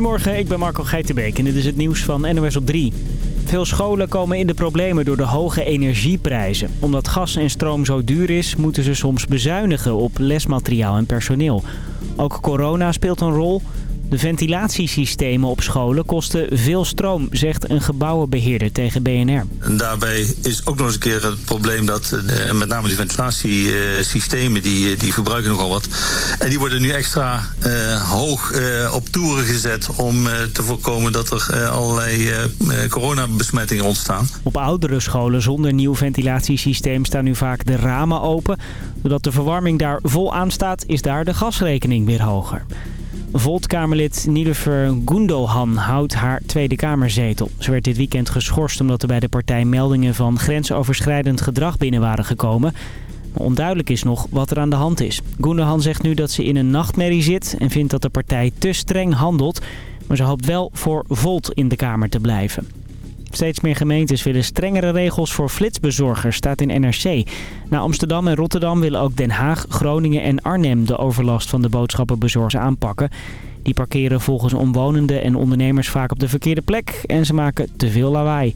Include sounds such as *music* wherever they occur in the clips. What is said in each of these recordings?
Goedemorgen, ik ben Marco Geitenbeek en dit is het nieuws van NOS op 3. Veel scholen komen in de problemen door de hoge energieprijzen. Omdat gas en stroom zo duur is, moeten ze soms bezuinigen op lesmateriaal en personeel. Ook corona speelt een rol. De ventilatiesystemen op scholen kosten veel stroom, zegt een gebouwenbeheerder tegen BNR. Daarbij is ook nog eens een keer het probleem dat uh, met name die ventilatiesystemen die, die verbruiken nogal wat. En die worden nu extra uh, hoog uh, op toeren gezet om te voorkomen dat er allerlei coronabesmettingen ontstaan. Op oudere scholen zonder nieuw ventilatiesysteem staan nu vaak de ramen open. Doordat de verwarming daar vol aan staat, is daar de gasrekening weer hoger. Volt-Kamerlid Nilefer Gundohan houdt haar Tweede Kamerzetel. Ze werd dit weekend geschorst omdat er bij de partij meldingen van grensoverschrijdend gedrag binnen waren gekomen. Maar onduidelijk is nog wat er aan de hand is. Gundohan zegt nu dat ze in een nachtmerrie zit en vindt dat de partij te streng handelt. Maar ze hoopt wel voor Volt in de Kamer te blijven. Steeds meer gemeentes willen strengere regels voor flitsbezorgers, staat in NRC. Na Amsterdam en Rotterdam willen ook Den Haag, Groningen en Arnhem de overlast van de boodschappenbezorgers aanpakken. Die parkeren volgens omwonenden en ondernemers vaak op de verkeerde plek en ze maken te veel lawaai.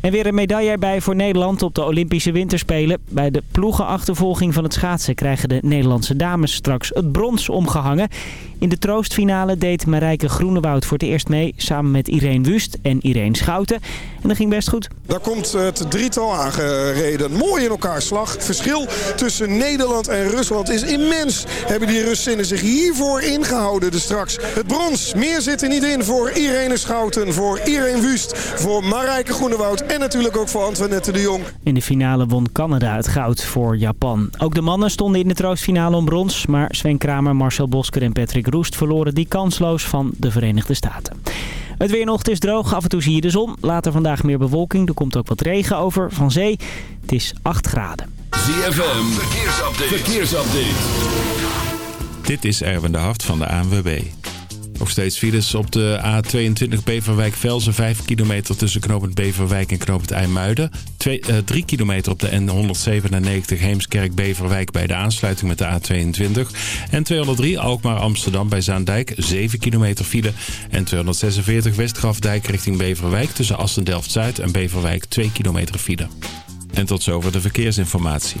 En weer een medaille erbij voor Nederland op de Olympische Winterspelen. Bij de ploegenachtervolging van het schaatsen krijgen de Nederlandse dames straks het brons omgehangen. In de troostfinale deed Marijke Groenewoud voor het eerst mee... samen met Irene Wust en Irene Schouten. En dat ging best goed. Daar komt het drietal aangereden. Mooi in elkaar slag. Het verschil tussen Nederland en Rusland is immens. Hebben die Russinnen zich hiervoor ingehouden dus straks. Het brons. Meer zit er niet in voor Irene Schouten, voor Irene Wust... voor Marijke Groenewoud en natuurlijk ook voor Antoinette de Jong. In de finale won Canada het goud voor Japan. Ook de mannen stonden in de troostfinale om brons... maar Sven Kramer, Marcel Bosker en Patrick Roest verloren die kansloos van de Verenigde Staten. Het weer nog, het is droog, af en toe zie je de zon. Later vandaag meer bewolking, er komt ook wat regen over van zee. Het is 8 graden. ZFM, verkeersupdate. verkeersupdate. Dit is Erwin de Hart van de ANWB. Nog steeds files op de A22 Beverwijk-Velzen. 5 kilometer tussen knooppunt Beverwijk en knooppunt IJmuiden. 3 uh, kilometer op de N197 Heemskerk-Beverwijk bij de aansluiting met de A22. En 203 Alkmaar-Amsterdam bij Zaandijk. 7 kilometer file. En 246 Westgrafdijk richting Beverwijk tussen Assen-Delft-Zuid en Beverwijk. 2 kilometer file. En tot zover de verkeersinformatie.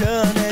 done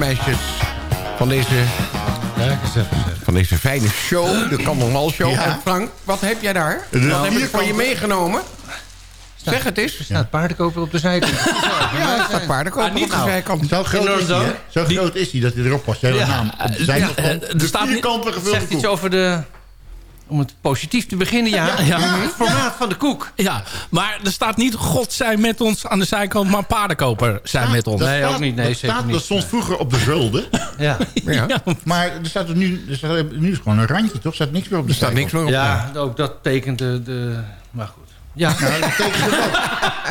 meisjes. Van deze, van deze fijne show, de Kan Show. Ja. En Frank, wat heb jij daar? Wat heb ik voor je meegenomen? Zeg het eens. Er staat *laughs* paardenkoper op de zijkant. Ja, er staat paardenkoper Ah, op de nou. zijkant. Zo groot is? Zo groot is hij dat hij erop past. Jij Ja, naam. Op de zijkant ja, van eh, er staat niet- vierkante gevulde Zegt iets over de... Om het positief te beginnen, ja. Ja, ja. Het formaat van de koek. Ja, maar er staat niet God zijn met ons aan de zijkant, maar paardenkoper zijn met ons. Dat Nee, staat- ook niet. Nee, dat zeker staat, niet. Dat stond vroeger op de zulde. Ja, *laughs* Ja. Maar er staat er nu, er staat, nu is gewoon een randje, toch? Er staat niks meer op de Er staat niks meer op. ja ook dat tekent de... de maar goed. Ja, Nou, dat betekent er wat. *laughs*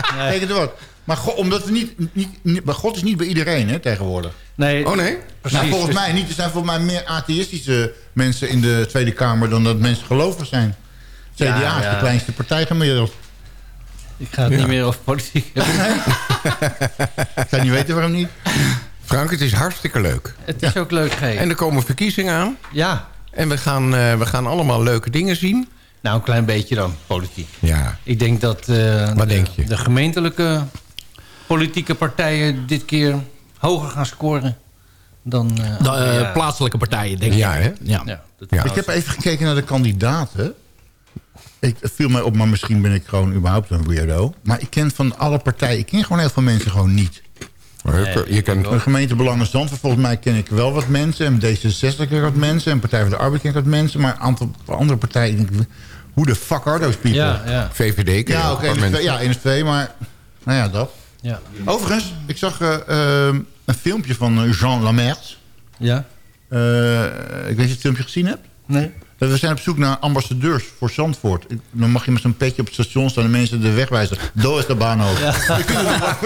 Dat betekent er wat. Maar God, omdat we niet, niet, niet- maar God is niet bij iedereen hè, tegenwoordig. nee. Oh nee? Precies. Nou, volgens mij niet. Er zijn volgens mij meer atheïstische mensen in de Tweede Kamer... dan dat mensen gelovig zijn. CDA Ja, is de ja. kleinste partij gemiddeld. Ik ga het niet meer over politiek *laughs* hebben. Ik zou niet weten waarom niet. Frank, het is hartstikke leuk. Het is ook leuk, G. En er komen verkiezingen aan. Ja, En we gaan, eh, we gaan allemaal leuke dingen zien. nou een klein beetje dan, politiek. Ja. Ik denk dat eh, Wat de, denk je? de gemeentelijke politieke partijen dit keer hoger gaan scoren dan... eh, De eh, plaatselijke partijen, denk ik. Ja, hè? Ja. Ja, dat Ja. Ik heb even gekeken naar de kandidaten. Ik, het viel mij op, maar misschien ben ik gewoon überhaupt een weirdo. Maar ik ken van alle partijen... Ik ken gewoon heel veel mensen gewoon niet. Je, je kent, De gemeente Belangen Zandvoort, volgens mij ken ik wel wat mensen. En D66 ken ik wat mensen. En Partij van de Arbeid ken ik wat mensen. Maar een aantal andere partijen... denk ik, Hoe de fuck are those people? Ja, ja, VVD ken Ja, NSV, mensen. ja, NSV, maar... Nou ja, dat. Ja. Overigens, ik zag eh, eh, een filmpje van eh, Jean Lamert. Ja? Eh, ik weet niet of je het filmpje gezien hebt. Nee? We zijn op zoek naar ambassadeurs voor Zandvoort. Dan mag je met zo'n petje op het station staan en mensen de weg wijzen. Door is de baanhoofd. Ja, *laughs*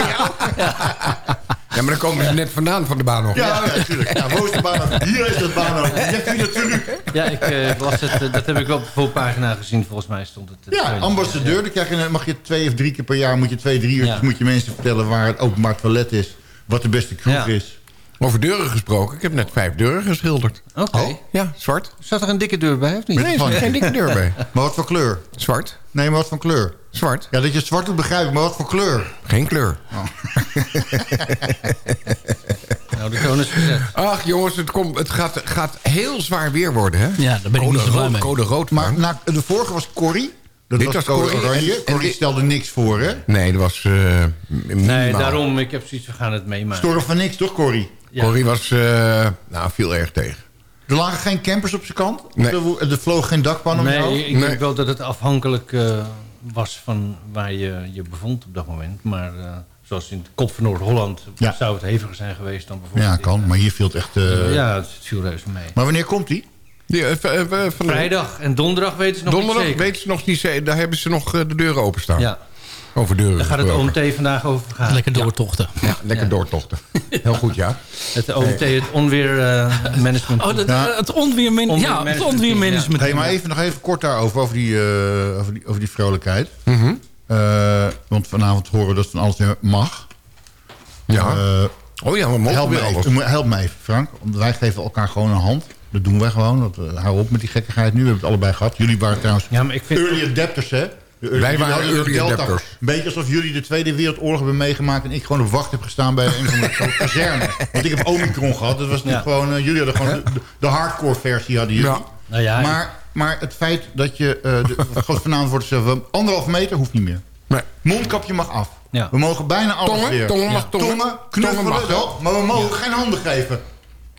Ja, maar dan komen ze net vandaan van de baan nog. ja, natuurlijk. Ja, de baanhoofd? Hier is de baanhoofd. Zegt u natuurlijk. Ja, ik eh, las het, eh, dat heb ik op de voorpagina gezien. Volgens mij stond het. eh, Ja, ambassadeur. Dan krijg je, mag je twee of drie keer per jaar... moet je twee, drie uur Ja. moet je mensen vertellen... waar het openbaar toilet is. Wat de beste kroeg Ja. is. Over deuren gesproken. Ik heb net vijf deuren geschilderd. Oké. Oh. Ja, zwart. Zat er een dikke deur bij, of niet? Nee, er van- zit geen dikke deur bij. *laughs* Maar wat voor kleur? Zwart. Nee, maar wat voor kleur? Zwart. Ja, dat je het zwart doet begrijp ik, maar wat voor kleur? Geen kleur. *laughs* Nou, de toon is gezet. Ach jongens, het, komt, het gaat, gaat heel zwaar weer worden, hè? Ja, daar ben ik code niet zo blij rood, mee. Code rood, Maar na, de vorige was Corrie. Dat Dit was, Corrie. oranje. En- en Corrie stelde niks voor, hè? Nee, dat was eh minimaal. Nee, daarom, ik heb zoiets, we gaan het meemaken. Storm van niks, toch, Corrie? Ja. Corrie was, eh, nou, viel erg tegen. Er lagen geen campers op zijn kant? Nee. Er, er vloog geen dakpan om jou? Nee, ik denk wel dat het afhankelijk eh, was van waar je je bevond op dat moment. Maar eh, zoals in het kop van Noord-Holland Ja. zou het heviger zijn geweest dan bijvoorbeeld... Ja, kan. Maar hier viel het echt... eh, ja, het viel reuze mee. Maar wanneer komt die? Vrijdag en donderdag weten ze nog Donderdag niet zeker. weten ze nog niet zeker. Daar hebben ze nog de deuren openstaan. Ja. Over deuren Daar gaat het. OMT vandaag over gaan. Lekker doortochten. Ja, lekker doortochten. Heel goed, ja. Het OMT, het onweermanagement. Oh, dat, Ja. eh, het onweermin ja, het Onweermanagement, onweermanagement. Hey, maar even, nog even kort daarover, over die, eh, over die, over die vrolijkheid. Mhm. Eh, want vanavond horen we dat van alles weer mag. Ja. Eh, oh ja, we mogen help, me weer alles. help me even, Frank. Wij geven elkaar gewoon een hand. Dat doen wij gewoon. Dat, eh, hou op met die gekkigheid nu. We hebben het allebei gehad. Jullie waren trouwens Ja, maar ik vind... early adapters, hè? Wij waren early Delta. adapters. Een beetje alsof jullie de Tweede Wereldoorlog hebben meegemaakt... en ik gewoon op wacht heb gestaan bij een van de *laughs* kazerne. Want ik heb Omicron gehad. Dat was niet Ja. gewoon... eh, jullie hadden gewoon de, de hardcore versie hadden jullie. Ja. Nou ja, Maar, maar het feit dat je... eh de, *laughs* vanavond wordt gezegd... we- anderhalf meter hoeft niet meer. Nee. Mondkapje mag af. Ja. We mogen bijna alles Tongen, weer. tongen tongen. Tongen, knuffelen Tongen mag wel. Maar we mogen geen handen geven.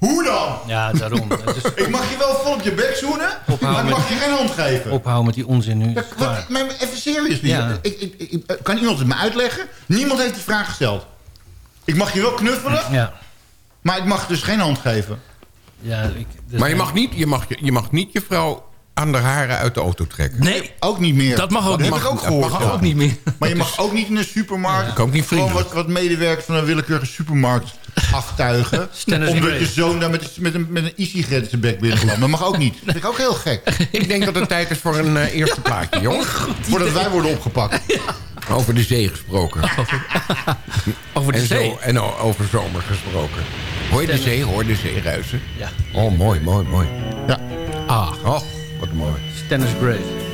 Hoe dan? Ja, daarom. Is *laughs* Ik mag je wel vol op je bek zoenen, Ophouden maar ik mag je geen hand geven. ophouden met die onzin nu. Ja, wat, maar even serieus, Ja. ik, ik, ik, kan iemand het me uitleggen? Niemand heeft die vraag gesteld. Ik mag je wel knuffelen, Ja. maar ik mag dus geen hand geven. Ja, ik, dus Maar je mag, niet, je, mag, je- je mag niet je vrouw aan de haren uit de auto trekken. Nee, Ook niet meer. dat mag ook Dat niet. heb ik ook dat gehoord. mag ja. ook niet meer. Maar je mag ook niet in een supermarkt... Ik ook niet gewoon vriendelijk. wat, wat medewerkers van een willekeurige supermarkt aftuigen. Omdat je zoon daar met, met een, met een e-sigaret zijn bek. Dat mag ook niet. Dat vind ik ook heel gek. *laughs* Ik denk dat het tijd is voor een eh, eerste plaatje, jongens. *laughs* Voordat wij worden opgepakt. Over de zee gesproken. *laughs* Over de en, zee. Zo, en over zomer gesproken. Hoor je de zee, hoor de zee ruisen. Ja. Oh, mooi, mooi, mooi. Ja. Ah, oh, wat mooi. Stennis Grace.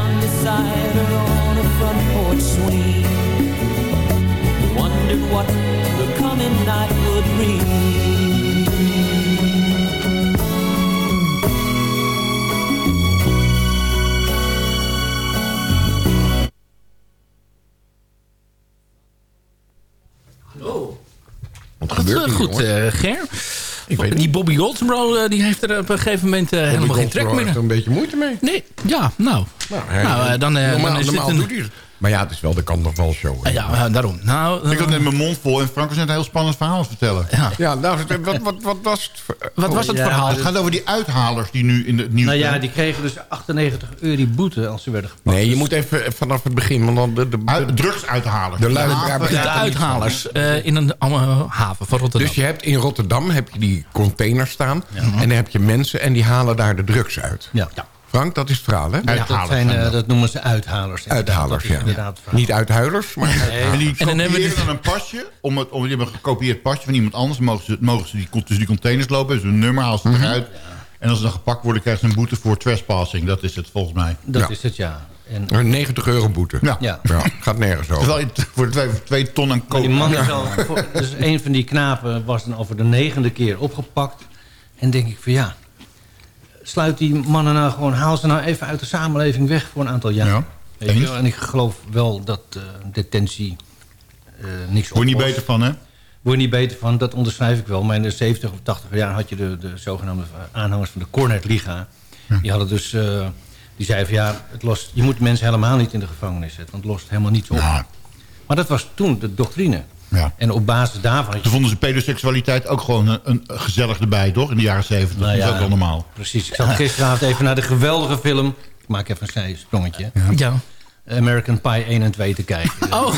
beside her on a front porch swing. Wondered what the coming night would bring. Wat gebeurt hier, Goed, jongens? eh, Ger. Ik weet het. Goldsboro eh, die heeft er op een gegeven moment eh, helemaal geen trek Goldsboro heeft meer. er een beetje moeite mee. Nee, ja, nou. Nou, hij- Nou, eh, dan, normaal, dan is dit normaal een- doet hij het. Maar ja, het is wel de kant nog wel show. hè. Eh, ja, eh, daarom. Nou, eh, Ik had net mijn mond vol en Frank was net een heel spannend verhaal het vertellen. ja. Ja, nou, wat, wat, wat was het? Wat was het ja, verhaal? Het gaat over die uithalers die nu in het nieuws Nou ja, die kregen dus 98 euro boete als ze werden gepakt. Nee, je moet even vanaf het begin. Want dan de, de, de- Uit- drugsuithalers. De haven- De van. uithalers eh, in een eh, haven van Rotterdam. Dus je hebt in Rotterdam heb je die containers staan. En dan heb je mensen en die halen daar de drugs uit. Ja. Frank, dat is het verhaal, hè? Ja, dat, Uithalers zijn, zijn eh, dat. noemen ze uithalers. Uithalers, ja. Niet uithuilers, maar... En die En dan hebben we kopiëren dan een pasje. Om het, om, die hebben een gekopieerd pasje van iemand anders. Dan mogen ze, mogen ze die, tussen die containers lopen. Dus een nummer halen ze Mhm. eruit. En als ze dan gepakt worden, krijgen ze een boete voor trespassing. Dat is het volgens mij. Dat Ja. is het, ja. En, Een 90 euro boete. Ja. ja. Ja, gaat nergens over. Terwijl je voor twee, twee ton aan die man is al... voor- dus een van die knapen was dan over de negende keer opgepakt. En denk ik van ja... Sluit die mannen nou gewoon... Haal ze nou even uit de samenleving weg voor een aantal jaar. Ja, Weet je? En ik geloof wel dat eh, detentie eh niks Word je niet beter van, hè? Word je niet beter van, dat onderschrijf ik wel. Maar in de 70 of 80 jaar had je de, de zogenaamde aanhangers van de Cornet Liga. Die hadden dus... eh, Die zei van ja, het lost, je moet mensen helemaal niet in de gevangenis zetten. Want het lost helemaal niets op. Maar dat was toen de doctrine. Ja. En op basis daarvan... Toen vonden ze pedoseksualiteit ook gewoon een, een gezellig erbij, toch? In de jaren zeventig. Nou dat is ja, ook wel normaal. Precies. Ik zat gisteravond even naar de geweldige film... Ik maak even een zijsprongetje. Ja. American Pie 1 en 2 te kijken. *laughs* Oh.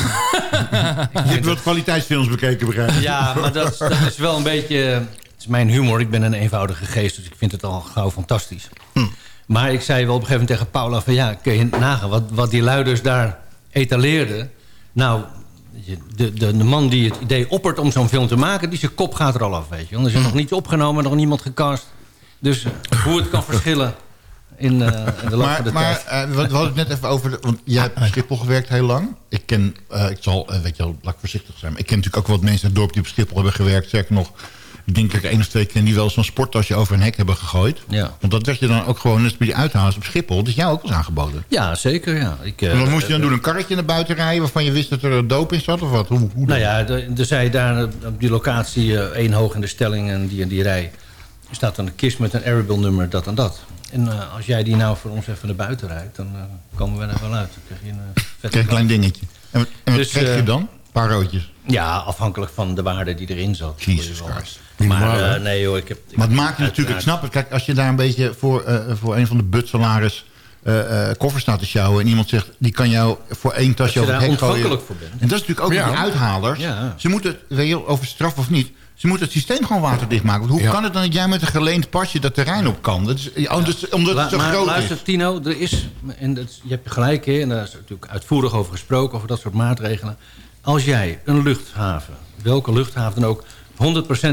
Je hebt wat kwaliteitsfilms bekeken, begrijp ik. Ja, maar dat, dat is wel een beetje... Het is mijn humor. Ik ben een eenvoudige geest, dus ik vind het al gauw fantastisch. Hm. Maar ik zei wel op een gegeven moment tegen Paula... van ja, kun je nagaan wat, wat die luiders daar etaleerden. Nou, de, de, de man die het idee oppert om zo'n film te maken... die zijn kop gaat er al af, weet je. Want er is Hm. nog niets opgenomen, nog niemand gecast. Dus eh, hoe het kan *laughs* verschillen in, eh, in de loop van de Maar, tijd. maar eh, we, we hadden het net even over... De, want jij hebt op Schiphol gewerkt heel lang. Ik ken, ik zal, weet je wel, laat ik voorzichtig zijn. Maar ik ken natuurlijk ook wat mensen in het dorp die op Schiphol hebben gewerkt. Zeker nog, ik denk dat ik één of twee ken die wel zo'n sporttasje over een hek hebben gegooid. Ja. Want dat werd je dan ook gewoon, net bij die op Schiphol. Dat is jou ook wel eens aangeboden. Ja, zeker, ja. Ik, eh, moest je dan doen een karretje naar buiten rijden... waarvan je wist dat er doop in zat of wat? Hoe, hoe Nou ja, er zei daar op die locatie eh, één hoog in de stelling en die en die rij. Er staat dan een kist met een Arabill nummer, dat en dat. En eh, als jij die nou voor ons even naar buiten rijdt, dan eh, komen we er wel uit. Dan krijg je een uh, Krijg een klein dingetje. En, wat- en wat Dus, krijg je eh, dan? Paar roodjes. Ja, afhankelijk van de waarde die erin zat. Jesus. Christ. Maar eh, nee hoor, ik heb... ik Maar het maakt je natuurlijk, ik snap het. Kijk, als je daar een beetje voor, eh, voor een van de butsalaris eh eh koffers staat te sjouwen... en iemand zegt, die kan jou voor één tasje over het daar hek gooien. voor bent. En dat is natuurlijk ook Ja. die uithalers. Ja. Ze moeten, weet je, over straf of niet... ze moeten het systeem gewoon waterdicht maken. Want hoe Ja. kan het dan dat jij met een geleend pasje dat terrein op kan? Dat is, ja, dus- omdat La- het zo maar groot luister, is. Tino, er is, en dat, je hebt gelijk, hè, en daar is natuurlijk uitvoerig over gesproken, over dat soort maatregelen. Als jij een luchthaven, welke luchthaven dan ook,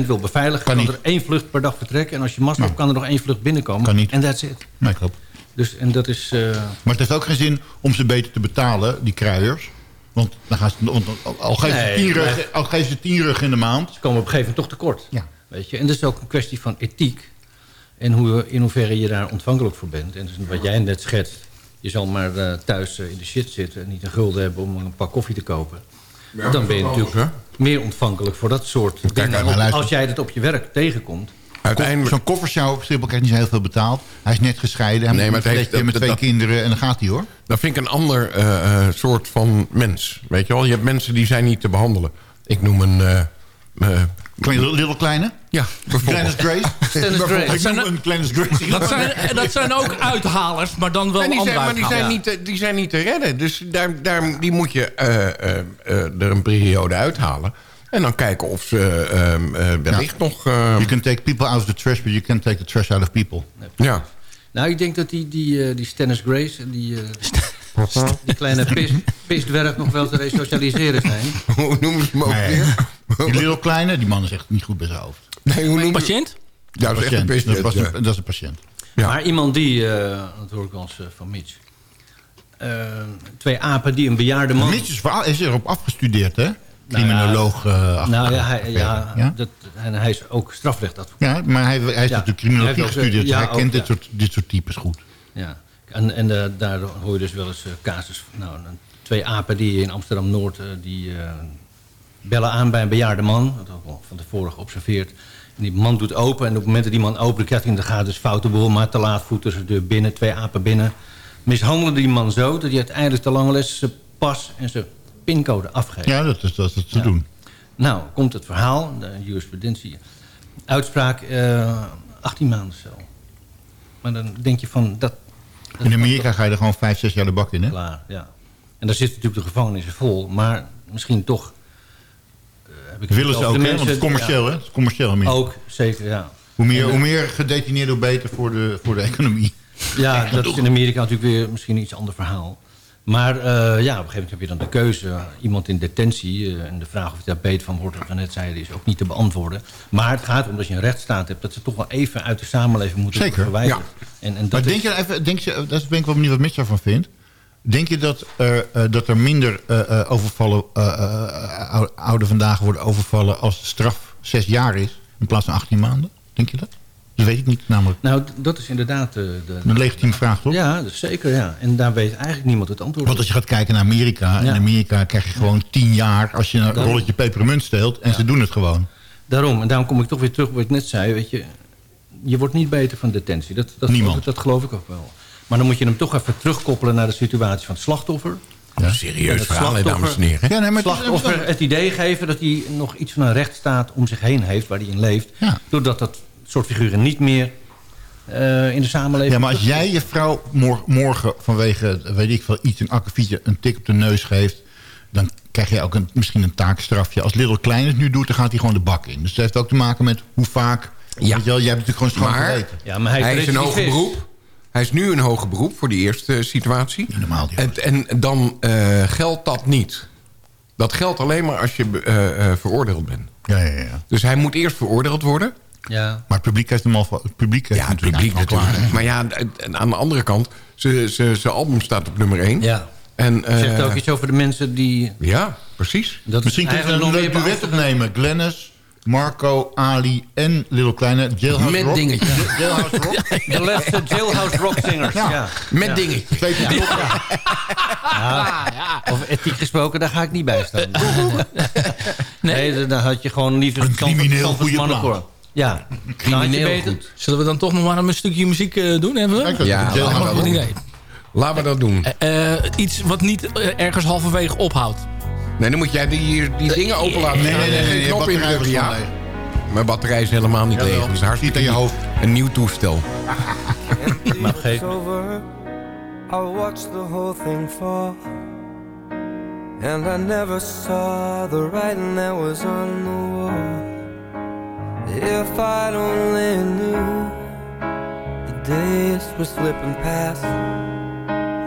100% wil beveiligen, kan, er één vlucht per dag vertrekken. En als je mast hebt, kan er nog één vlucht binnenkomen. Kan niet. En that's it. Nee, klopt. Dus, en dat is... eh, Maar het heeft ook geen zin om ze beter te betalen, die kruiers. Want dan gaan ze, al, geven Nee, ze tien rug, maar- al geven ze tien rug in de maand... Ze komen op een gegeven moment toch tekort. Ja. Weet je? En dat is ook een kwestie van ethiek. En hoe, in hoeverre je daar ontvankelijk voor bent. En dus wat jij net schetst. Je zal maar eh, thuis eh, in de shit zitten... en niet een gulden hebben om een pak koffie te kopen. Ja, dan ben je natuurlijk meer ontvankelijk voor dat soort dingen. als jij dat op je werk tegenkomt... Uiteindelijk... Zo'n koffershow op Schiphol krijgt niet zo heel veel betaald. Hij is net gescheiden. Hij Nee, maar het heeft- met twee dat- kinderen en dan gaat hij hoor. Dat vind ik een ander eh, eh, soort van mens. Weet je wel? Je hebt mensen die zijn niet te behandelen. Ik noem een... eh eh, little kleine? Ja, bijvoorbeeld. Glennis Grace? *laughs* Dennis Grace. Ik noem een Glennis Grace. Dat zijn, dat zijn ook uithalers, maar dan wel En die andere zijn, maar die zijn, niet, te- die zijn niet te redden. Dus daar, daar, die moet je eh, eh, eh, er een periode uithalen. En dan kijken of ze ehm, eh, wellicht nog... eh, You can take people out of the trash, but you can't take the trash out of people. ja. Nou, ik denk dat die, die, eh, die Stennis Grace... en die, eh, die kleine *laughs* pis, pisdwerg nog wel te resocialiseren zijn. *laughs* Hoe noemen ze hem ook Nee. weer? Die little kleine, die man is echt niet goed bij zijn hoofd. Nee, hoe noem Patiënt? Ja, dat is echt een Patiënt. Dat is, ja. dat is een patiënt. Ja. Maar iemand die, eh, dat hoor ik wel eens eh, van Mitch... eh, twee apen die een bejaarde man... Mitch is, is erop afgestudeerd, hè? Nou Criminoloog. eh, Nou ja, hij, ja, Ja? Dat, en hij is ook strafrechtadvocaat. Ja, maar hij, hij heeft Ja. natuurlijk criminologie Hij ook, gestudeerd. ja, hij ook, kent ja. dit, soort, dit soort types goed. Ja. En, en eh, daardoor hoor je dus wel eens eh, casus... Nou, twee apen die in Amsterdam-Noord... eh, die bellen aan bij een bejaarde man. Dat ook al van tevoren geobserveerd. En die man doet open. En op het moment dat die man open krijgt... in de gaat dus foute boel, maar te laat voeten ze deur binnen. Twee apen binnen. Mishandelen die man zo... dat hij uiteindelijk te lange les zijn pas en zijn pincode afgeeft. Ja, dat is, dat is te Ja. doen. Nou, komt het verhaal, de jurisprudentie. Uitspraak, eh 18 maanden cel. Maar dan denk je van, dat... In Amerika ga je er gewoon vijf, zes jaar de bak in, hè? Klaar, ja. En daar zit natuurlijk de gevangenissen vol. Maar misschien toch... eh, heb ik Willen ze ook, hè? Want het is commercieel, ja. hè? Het is commercieel. Amerika. Ook, zeker, ja. Hoe meer, En, eh, hoe meer gedetineerden, hoe beter voor de, voor de economie. Ja, *laughs* dat is in Amerika natuurlijk weer misschien een iets ander verhaal. Maar eh, ja, op een gegeven moment heb je dan de keuze. Iemand in detentie. eh, en de vraag of je daar beter van wordt, wat we net zeiden, is ook niet te beantwoorden. Maar het gaat om dat je een rechtsstaat hebt. Dat ze toch wel even uit de samenleving moeten Zeker, verwijderd. En, en dat maar is- denk je even, denk je, dat ben ik wel benieuwd wat Mitch daarvan vindt. Denk je dat er, eh, dat er minder overvallen, ou- oude vandaag worden overvallen als de straf zes jaar is in plaats van 18 maanden? Denk je dat? Dat weet ik niet namelijk. Nou, dat is inderdaad de... de Een legitieme vraag, toch? Ja, zeker, ja. En daar weet eigenlijk niemand het antwoord Want als je gaat kijken naar Amerika, in. Amerika krijg je gewoon 10 jaar als je een Daarom. rolletje pepermunt steelt en ze doen het gewoon. Daarom, en daarom kom ik toch weer terug op wat ik net zei. Weet je, je wordt niet beter van detentie. Dat, dat, Niemand. geloof ik, dat geloof ik ook wel. Maar dan moet je hem toch even terugkoppelen naar de situatie van het slachtoffer. Ja. Serieus En het verhaal, hè, dames en heren. Ja, nee, maar slachtoffer het idee geven dat hij nog iets van een rechtsstaat om zich heen heeft... waar hij in leeft. Doordat dat soort figuren niet meer eh, in de samenleving... Ja, maar als jij je vrouw mor- morgen vanwege, weet ik veel, iets, een akkefietje, een tik op de neus geeft... dan krijg je ook een, misschien een taakstrafje. Als Little Klein het nu doet, dan gaat hij gewoon de bak in. Dus dat heeft ook te maken met hoe vaak... Ja. Weet je wel, jij hebt natuurlijk gewoon schoon Maar geweten. Ja, maar hij, hij is een hoger beroep. Hij is nu een hoger beroep voor die eerste situatie. en, en dan eh, geldt dat niet. Dat geldt alleen maar als je eh, eh, veroordeeld bent. Ja, ja, ja. Dus hij moet eerst veroordeeld worden. Ja. Maar het publiek heeft hem al... Het publiek heeft Ja, hem het publiek al natuurlijk. klaar, maar ja, aan de andere kant, zijn album staat op nummer 1. Ja. En, eh, Zegt ook iets over de mensen die... Ja, precies. Dat Misschien kunnen we een leuk duet opnemen. Glennis, Marco, Ali en Little Kleine. Jailhouse Met Rock. dingetjes. Ja, Jailhouse Rock. *laughs* De laatste Jailhouse Rock Singers. Ja. Ja. Met Ja. Twee keer kloppen. Ja. Of ethiek gesproken, daar ga ik niet bij staan. *laughs* nee, dan had je gewoon liever... Een crimineel goede mannenkoor. Ja, Crimineel beter. goed. Zullen we dan toch nog maar een stukje muziek eh, doen? Hebben we? Ja, een laten we idee. Laten we dat doen. Eh, eh, iets wat niet ergens halverwege ophoudt. Nee, dan moet jij die, die dingen open laten Nee, nee, nee, nee, knop was indrukken, ja. leeg. Mijn batterij is helemaal niet leeg. Dat is hartstikke aan je hoofd. Een nieuw toestel. Maar geef. I watched the whole thing fall. And I never saw the writing that was on the wall. If I'd only knew the days were slipping past,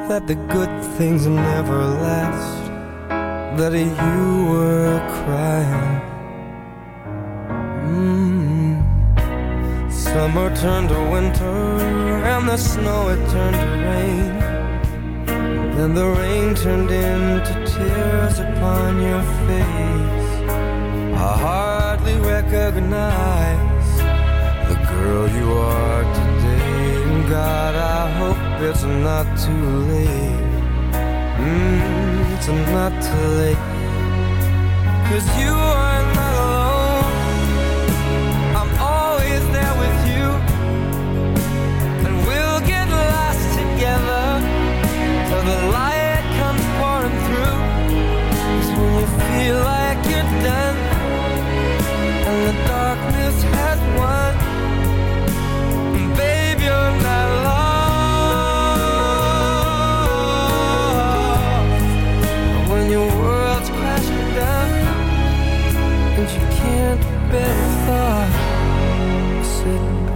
that the good things never last, that you were crying. Mm. Summer turned to winter, and the snow it turned to rain. Then the rain turned into tears upon your face. Recognize the girl you are today. And God, I hope it's not too late. Mm, it's not too late. Cause you are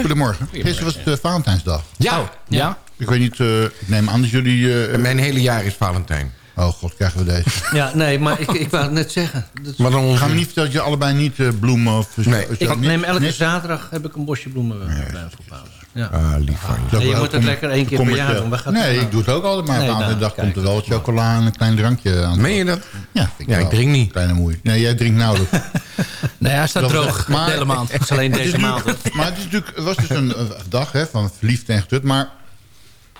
goedemorgen. Goedemorgen. Gisteren was het eh, Valentijnsdag. Ja, Ja? Ik weet niet, eh, ik neem aan dat jullie... eh, mijn hele jaar is Valentijn. Oh god, krijgen we deze. *laughs* Ja, nee, maar ik, ik wou het net zeggen. Dat- Maar dan gaan we niet vertellen dat je allebei niet eh, bloemen of... Nee, zo- ik neem elke zaterdag heb ik een bosje bloemen bij voor pauze. Ja. Ah, lief van je. En je moet het lekker één keer per jaar doen. Nee, ik doe het ook altijd. Maar Nee, aan de nou, dag kijk. komt er wel chocola en een klein drankje aan. Meen je dat? Ja, vind Ja, ik wel. drink niet. Kleine moeite. Nee, jij drinkt nauwelijks. *laughs* Nee, hij staat droog echt- de hele maand. Het is alleen deze maand. Maar het, is natuurlijk, het was dus een, een dag hè, van verliefd en getut. Maar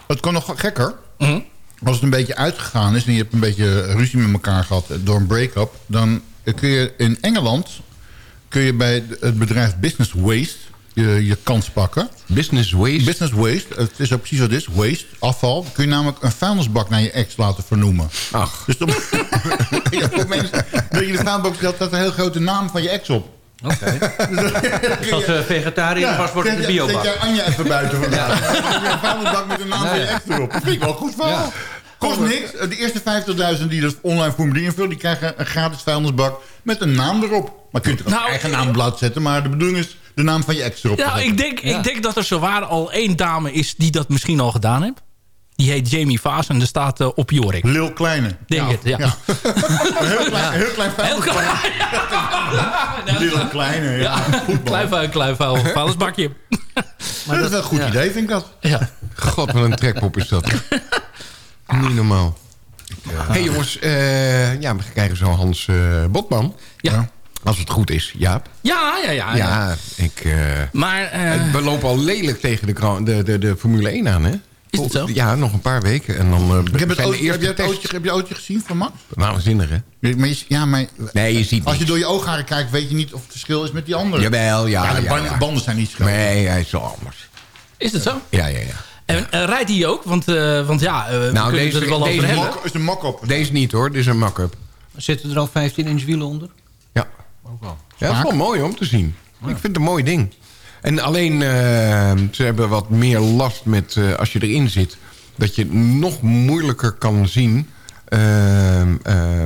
het kan nog gekker. Mhm. Als het een beetje uitgegaan is en je hebt een beetje ruzie met elkaar gehad door een break-up... dan kun je in Engeland kun je bij het bedrijf Business Waste je, je kans pakken. Business waste? Business Waste, het is ook precies wat het is, waste, afval. Kun je namelijk een vuilnisbak naar je ex laten vernoemen. Ach. Dus dan, *laughs* ja, voor mensen, dat je de vuilnisbak staat een heel grote naam van je ex op. Oké. *laughs* Dus als uh, vegetariër was, wordt het de biobak. Zet jij Anja even buiten vandaag. Een vuilnisbak met de naam van je ex erop. Dat vind ik wel goed verhaal. Kost niks. De eerste 50.000 die dat online formulier invullen... die krijgen een gratis vuilnisbak met een naam erop. Maar kun je er ook Nou, eigen naam blad zetten... maar de bedoeling is de naam van je ex erop Ja, ik denk, ik denk dat er zowaar al één dame is die dat misschien al gedaan heeft. Die heet Jamie Vaas en er staat eh, op Jorik. Lil Kleine. Denk het, *laughs* ja. Heel klein, heel klein klein. *laughs* Lil Kleine, ja. Klein, vuil- klein vuil, *laughs* vuilnisbakje. Maar dat is wel een goed idee, vind ik dat. Ja. God, wat een trekpop is dat. Niet normaal. Hé hey jongens, eh, ja, we krijgen zo Hans eh, Botman. Ja. Als het goed is, Jaap. Ja, ja, ja. Ja, ik... eh, Maar, eh, we lopen al lelijk tegen de, de, de, de Formule 1 aan, hè? Is het zo? Ja, nog een paar weken. En dan eh, Ik heb, het zijn ooit, de eerste heb, je het ootje, heb je ootje gezien van Max? Waanzinnig, hè? Ja, maar, je- ja, maar Nee, je ziet als je niks. door je oogharen kijkt... weet je niet of het verschil is met die andere. Jawel, ja, de ja, ban- ja. banden zijn niet scherp. Nee, hij is zo anders. is het zo? Ja, ja, ja. En eh, rijdt hij ook? Want, eh, want ja, eh, we Nou, kunnen deze- het er wel deze over hebben. Is een mok-up. Deze niet, hoor. Dit is een mock-up. Zitten er al 15 inch wielen onder? Ja. Ook wel. Ja, dat is wel mooi om te zien. Ik vind het een mooi ding. En alleen, eh, ze hebben wat meer last met, eh, als je erin zit... dat je nog moeilijker kan zien eh,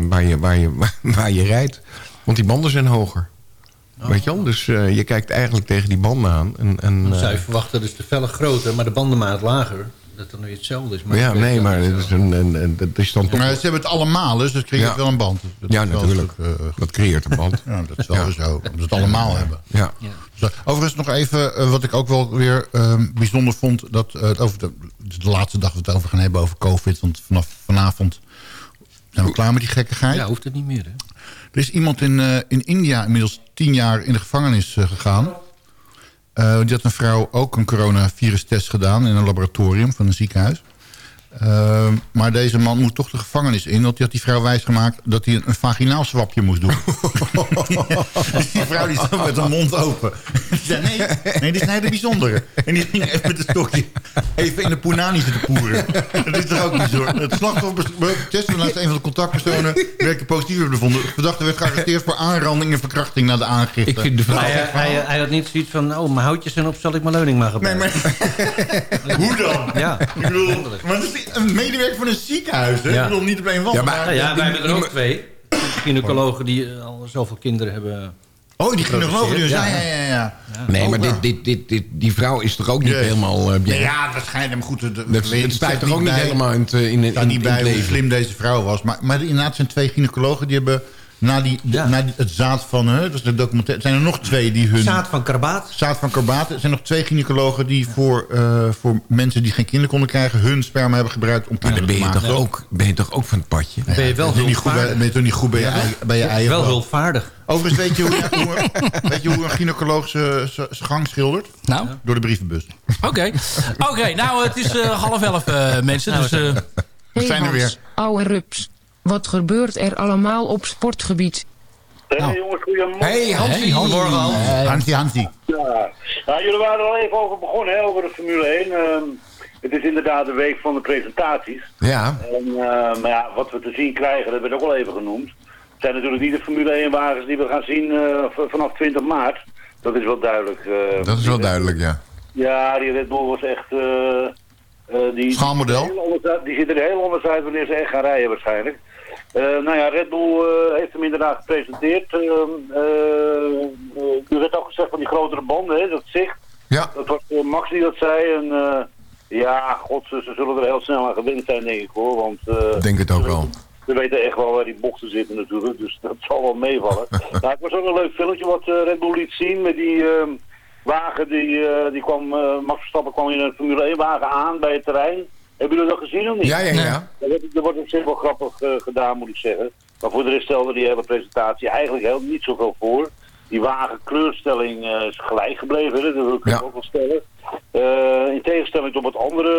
waar, je, waar, je, *laughs* waar je rijdt. Want die banden zijn hoger. Weet je wel? Dus eh, je kijkt eigenlijk tegen die banden aan. En, en, Dan eh, zou je verwachten, dus de vellen groter, maar de bandenmaat lager. Dat dan weer hetzelfde is. Maar ja, nee, maar het is een, een, een- dat is dan toch... Maar ze hebben het allemaal, dus dat creëert Ja. wel een band. Dat ja, natuurlijk. stuk, eh, dat creëert een band. *laughs* ja, dat is wel Ja. zo. Dat ze het allemaal hebben. Ja. Zo, Overigens nog even, eh, wat ik ook wel weer eh, bijzonder vond... dat eh, het over de, de laatste dag dat we het over gaan hebben over covid... want vanaf vanavond zijn we klaar met die gekkigheid. Ja, hoeft het niet meer, hè? Er is iemand in, eh, in India inmiddels tien jaar in de gevangenis eh, gegaan. Eh, die had een vrouw ook een coronavirus-test gedaan... in een laboratorium van een ziekenhuis. Eh, maar deze man moet toch de gevangenis in... want die had die vrouw wijsgemaakt dat hij een, een vaginaal swapje moest doen. *laughs* die vrouw die stond met haar mond open. Die zei, nee, nee, dit is een hele bijzondere. En die ging even met een stokje even in de punani zitten poeren. Dat is toch ook bijzonder. Het slachtoffer testen naast een van de contactpersonen... werkte positief hebben bevonden. De verdachte werd gearresteerd voor aanranding en verkrachting na de aangifte. Ik vind de vrouw... Hij, hij, hij had niet zoiets van, oh, mijn houtjes zijn op, zal ik mijn leuning maar Nee, gebruiken? maar... Hoe dan? Ja. Ik bedoel, maar dat is een medewerker van een ziekenhuis, hè? Ja. Ik bedoel, niet op een van. Ja, maar- ja, wij hebben er ook twee. Gynaecologen die eh, al zoveel kinderen hebben. Oh, die gynaecoloog. dus. Ja, Ja. ja, ja. ja. Nee, maar dit, ja. dit, dit, dit, die vrouw is toch ook niet helemaal... eh, bien? Ja, waarschijnlijk. Maar goed, het, Dat, weet- het staat toch ook niet bij- helemaal in, het, eh, in, in, in, niet bij hoe slim deze vrouw was. Maar, maar inderdaad zijn twee gynaecologen die hebben... Na, die, Ja. na die, het zaad van... Hè, dat is de documentaire. zijn er nog twee die hun... Zaad van karbaat. zaad van karbaten. Er zijn nog twee gynaecologen die voor, eh, voor mensen die geen kinderen konden krijgen... hun sperma hebben gebruikt om dan kinderen ben te je, maken. toch ook, ben je toch ook van het padje? Ben je wel ben je niet goed bij, hulpvaardig? ben je toch niet goed bij je, ei- bij je eigen Wel hulpvaardig. Overigens, weet je hoe, *laughs* hoe, weet je hoe een gynaecoloog zijn zijn gang schildert? Nou, Door de brievenbus. oké. Oké, nou, het is eh, half elf, eh, mensen. Dus, eh, We zijn er weer. ouwe rups. Wat gebeurt er allemaal op sportgebied? Hey jongens, goedemorgen. Hey, Hansie. Hey, Hans. Morgen al. Hansie, Hansie. Ja. Nou, jullie waren er al even over begonnen, hè, over de Formule 1. Ehm, het is inderdaad de week van de presentaties. Ja, En, eh, maar ja, wat we te zien krijgen, dat werd ook al even genoemd. Het zijn natuurlijk niet de Formule 1 wagens die we gaan zien eh, vanaf 20 maart. Dat is wel duidelijk. eh. dat is wel duidelijk, ja. Ja, die Red Bull was echt... eh, eh, die, Schaalmodel. Die, die zitten er heel onderzijds wanneer ze echt gaan rijden waarschijnlijk. Eh, nou ja, Red Bull eh, heeft hem inderdaad gepresenteerd. Ehm, eh, er werd ook gezegd van die grotere banden, hè, dat zicht. Ja, Dat was Max die dat zei. En ja, god, ze, ze zullen er heel snel aan gewend zijn, denk ik hoor. Want ik denk het ook wel. ze weten echt wel waar die bochten zitten natuurlijk, dus dat *laughs* zal wel meevallen. *laughs* nou, het was ook een leuk filmpje wat Red Bull liet zien met die ehm, wagen, die, die kwam, Max Verstappen kwam in een Formule 1 wagen aan bij het terrein. Hebben jullie dat gezien of niet? Ja, ja, ja. Dat wordt, op zich wel grappig eh, gedaan, moet ik zeggen. Maar voor de rest stelde die hele presentatie eigenlijk heel niet zoveel voor. Die wagenkleurstelling eh is gelijk gebleven, hè, dat wil ik ook wel stellen. Eh, in tegenstelling tot wat andere...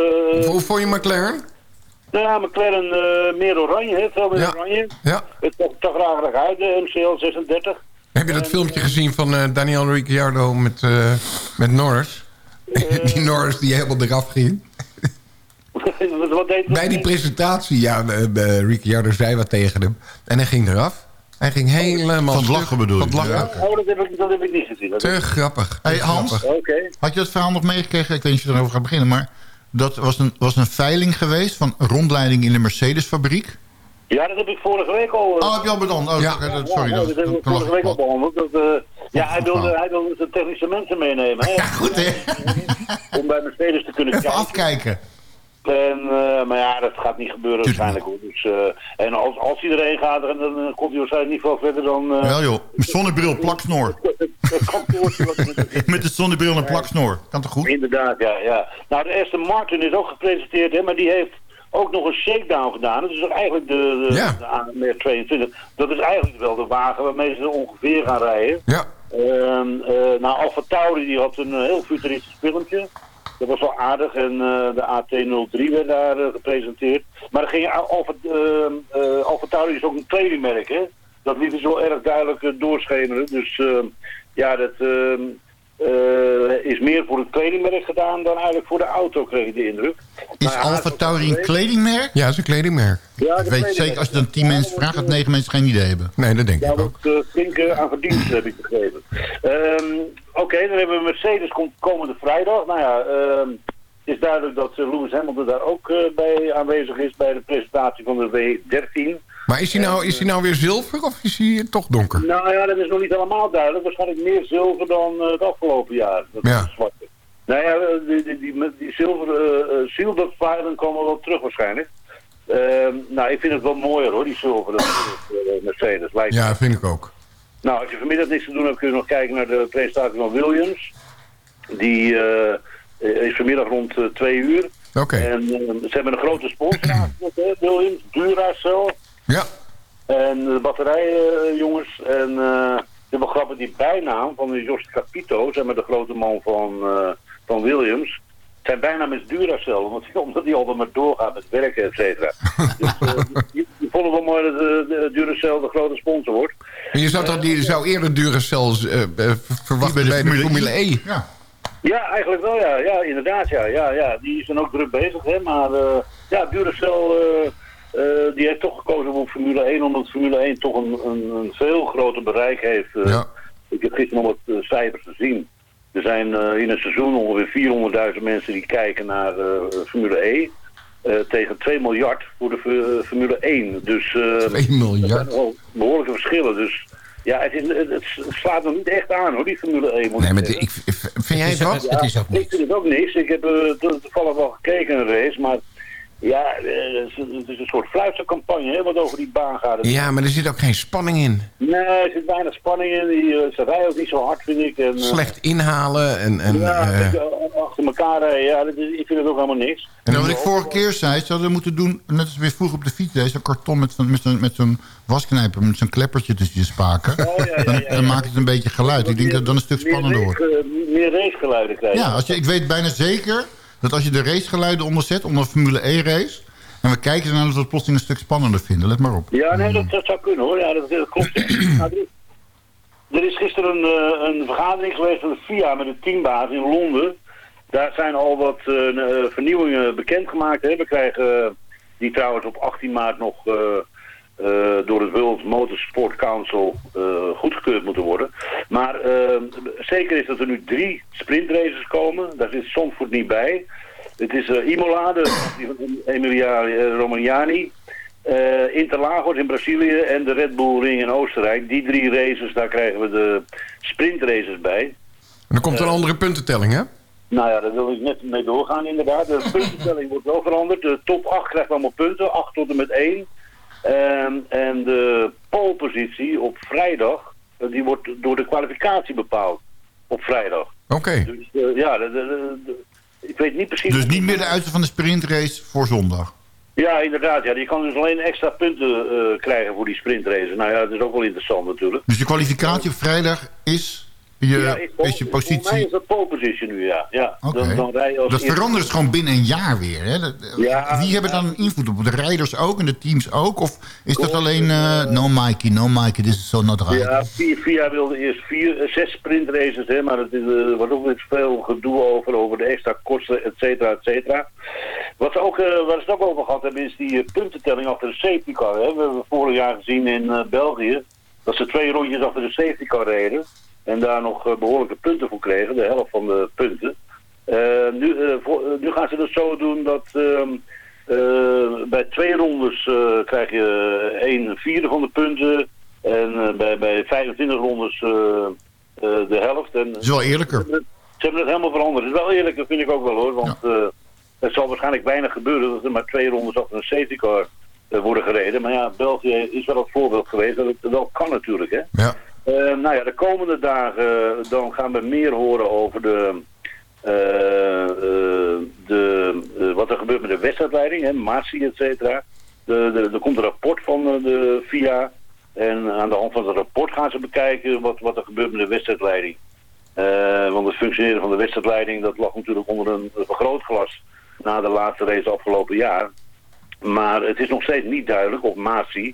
Hoe vond je McLaren? nou ja, McLaren eh, meer oranje, hè, veel meer Ja. oranje. Ja. Het zag toch raar uit, de MCL 36. Heb je dat filmpje gezien van eh, Daniel Ricciardo met, eh, met Norris? *laughs* die Norris die helemaal eraf ging. Wat, *laughs* wat deed Bij die presentatie, ja, de, de Ricciardo zei wat tegen hem. En hij ging eraf. Hij ging helemaal Van het lachen bedoel Van je? het lachen. Oh, dat heb ik, dat heb ik niet gezien. Dat Te grappig. Hey, Hans? grappig. Oké. Had je dat verhaal nog meegekregen? Ik weet niet of je erover gaat beginnen, maar... Dat was een, was een veiling geweest van rondleiding in de Mercedes-fabriek. Ja, dat heb ik vorige week al... eh, Oh, heb je al bedoeld? Oh, Ja. sorry. ja, dat, dat hebben we vorige week al behandeld. Dat, eh, ja, hij wilde, hij wilde zijn technische mensen meenemen. Hè, Ja, goed hè? om bij Mercedes te kunnen Even kijken. afkijken. En, eh, maar ja, dat gaat niet gebeuren waarschijnlijk. Hoor. Dus, eh, en als, als hij erheen gaat, dan, dan komt hij waarschijnlijk niet veel verder dan... eh, Wel joh, zonnebril, *laughs* er- *laughs* Met de zonnebril en plaksnoor. Kan toch goed? Inderdaad, ja, ja. Nou, de Aston Martin is ook gepresenteerd, hè, maar die heeft ook nog een shakedown gedaan. Dat is eigenlijk de, de, Ja. de AMR 22. Dat is eigenlijk wel de wagen waarmee ze ongeveer gaan rijden. Ja. Ehm, eh, nou, Alfa Tauri die had een heel futuristisch filmpje. Dat was wel aardig en eh, de AT03 werd daar eh, gepresenteerd. Maar er ging Alfa, ehm, eh, is ook een kledingmerk, hè. Dat liet dus wel erg duidelijk doorschemeren. Dus ehm, ja, dat eh, is meer voor het kledingmerk gedaan dan eigenlijk voor de auto, kreeg ik de indruk. Is Nou ja, Alfa Tauri een kledingmerk? Ja, dat is een kledingmerk. Ja, Ik weet kledingmerk. zeker, als je dan tien mensen vraagt, dat negen mensen geen idee hebben. Nee, dat denk ik ook. wordt uh, flink eh, aan verdiend, heb ik begrepen. Ehm, Oké, dan hebben we Mercedes komende vrijdag. Nou ja, ehm, het is duidelijk dat eh, Lewis Hamilton daar ook eh, bij aanwezig is bij de presentatie van de W13. Maar is hij nou, is hij nou weer zilver of is hij toch donker? Nou ja, dat is nog niet helemaal duidelijk. Waarschijnlijk meer zilver dan eh, het afgelopen jaar. Dat Ja. is zwarte. Nou ja, eh, die, die, die, die zilver, eh komen wel terug waarschijnlijk. Ehm, nou, ik vind het wel mooier hoor, die zilveren *coughs* Mercedes. Lijkt. Ja, vind ik ook. Nou, als je vanmiddag niks te doen hebt, kun je nog kijken naar de presentatie van Williams. Die is vanmiddag rond twee uur. Oké. En eh, ze hebben een grote sponsor *coughs* Williams, Duracell. Ja. En de batterijjongens. en uh, de wel grappig, die bijnaam van de Jos Capito, zeg maar de grote man van, eh, van Williams. Zijn bijnaam is Duracell, *laughs* omdat hij, omdat hij altijd maar doorgaat met werken, et cetera. *laughs* dus, uh, die, die vonden wel mooi dat Duracell de grote sponsor wordt. Maar je zou, dat, die zou eerder Duracell verwachten bij de, Formule, Formule E. Ja. Ja, eigenlijk wel, ja. Ja, inderdaad, ja. ja, ja. Die zijn ook druk bezig, hè. Maar uh, ja, Duracell, uh, uh, die heeft toch gekozen voor Formule 1, omdat Formule 1 toch een, een, een veel groter bereik heeft. Ja. Ik heb gisteren nog wat cijfers gezien. Er zijn in een seizoen ongeveer 400.000 mensen die kijken naar Formule E. tegen 2 miljard voor de Formule 1. Dus 2 miljard? Dat zijn wel behoorlijke verschillen. Dus ja, het, is, het, het, slaat nog niet echt aan hoor, die Formule 1. Moet nee, maar ik ik, vind jij het wat? Ja, het is ook niks. Ik vind het ook niks. Ik heb uh, toevallig wel gekeken een race, maar ja, het is een soort fluistercampagne hè, wat over die baan gaat. Ja, maar er zit ook geen spanning in. Nee, er zit weinig spanning in. Die, uh, ze rijden ook niet zo hard, vind ik. En, uh, Slecht inhalen en... en ja, uh, achter elkaar rijden, ja, dat is, ik vind het ook helemaal niks. En wat ik vorige keer zei, ze hadden moeten doen, net als weer vroeg op de fiets, deze een karton met zo'n met met zo'n wasknijper, met zo'n kleppertje tussen je spaken. Oh, ja, ja, dan, ja, ja. dan maakt het een beetje geluid. Ik denk dat het dan een stuk spannender wordt. Meer, meer racegeluiden krijgen. Ja, als je, ik weet bijna zeker dat als je de racegeluiden onderzet onder een Formule E race, en we kijken ernaar dat we het plotseling een stuk spannender vinden. Let maar op. Ja, nee, dat, dat zou kunnen hoor. Ja, dat, dat klopt. *clears throat* er is gisteren een, uh, een vergadering geweest van de FIA met de teambaas in Londen. Daar zijn al wat uh, vernieuwingen bekendgemaakt. Hè. We krijgen die trouwens op 18 maart nog door het World Motorsport Council goedgekeurd moeten worden. Maar zeker is dat er nu drie sprintraces komen. Daar zit Zandvoort niet bij. Het is Imola, de, *coughs* Emilia Romagnani, uh, Interlagos in Brazilië en de Red Bull Ring in Oostenrijk. Die drie races, daar krijgen we de sprintraces bij. En er komt een andere puntentelling, hè? Nou ja, daar wil ik net mee doorgaan inderdaad. De puntentelling wordt wel veranderd. De top 8 krijgt allemaal punten, 8 tot en met 1. Ehm, en de polepositie op vrijdag, eh, die wordt door de kwalificatie bepaald. Op vrijdag. Oké. Dus eh, ja, de, de- de- de- ik weet niet precies... Dus niet meer de uitzet van de sprintrace voor zondag. Ja, inderdaad. Ja. Je kan dus alleen extra punten eh, krijgen voor die sprintrace. Nou ja, dat is ook wel interessant natuurlijk. Dus de kwalificatie op vrijdag is je, Ja, ik- is je Voor mij positie... is dat pole position nu, ja. ja. Dan, dan rij je als Dat verandert gewoon binnen een jaar weer. Hè? Dat- Ja, Wie hebben dan invloed op? De rijders ook en de teams ook? Of is dat alleen... eh, no Mikey, no Mikey, this is so not right? Ja, VIA, wilde eerst vier, eh, zes sprintraces, hè, maar het is, eh, er was ook weer veel gedoe over, over de extra kosten, et cetera, et cetera. Wat, ze ook, eh, waar ze het ook over gehad hebben, is die puntentelling achter de safety car. Hè. We hebben vorig jaar gezien in België dat ze twee rondjes achter de safety car reden. En daar nog eh, behoorlijke punten voor kregen, de helft van de punten. Eh, nu, eh, voor- nu gaan ze het zo doen dat ehm, eh, bij twee rondes krijg je een vierde van de punten. En bij, bij 25 rondes de helft. En, Dat is wel eerlijker. Ze hebben het helemaal veranderd. Het is wel eerlijk, dat vind ik ook wel hoor. Want het zal waarschijnlijk weinig gebeuren dat er maar twee rondes achter een safety car worden gereden. Maar ja, België is wel het voorbeeld geweest dat het wel kan natuurlijk. Hè? Ja. Eh, nou ja, de komende dagen eh, dan gaan we meer horen over de, eh, de, wat er gebeurt met de wedstrijdleiding, hè, Marci, et cetera. Er komt een rapport van de FIA. En aan de hand van het rapport gaan ze bekijken wat, wat er gebeurt met de wedstrijdleiding. Want het functioneren van de wedstrijdleiding, dat lag natuurlijk onder een vergrootglas na de laatste race afgelopen jaar. Maar het is nog steeds niet duidelijk of Masi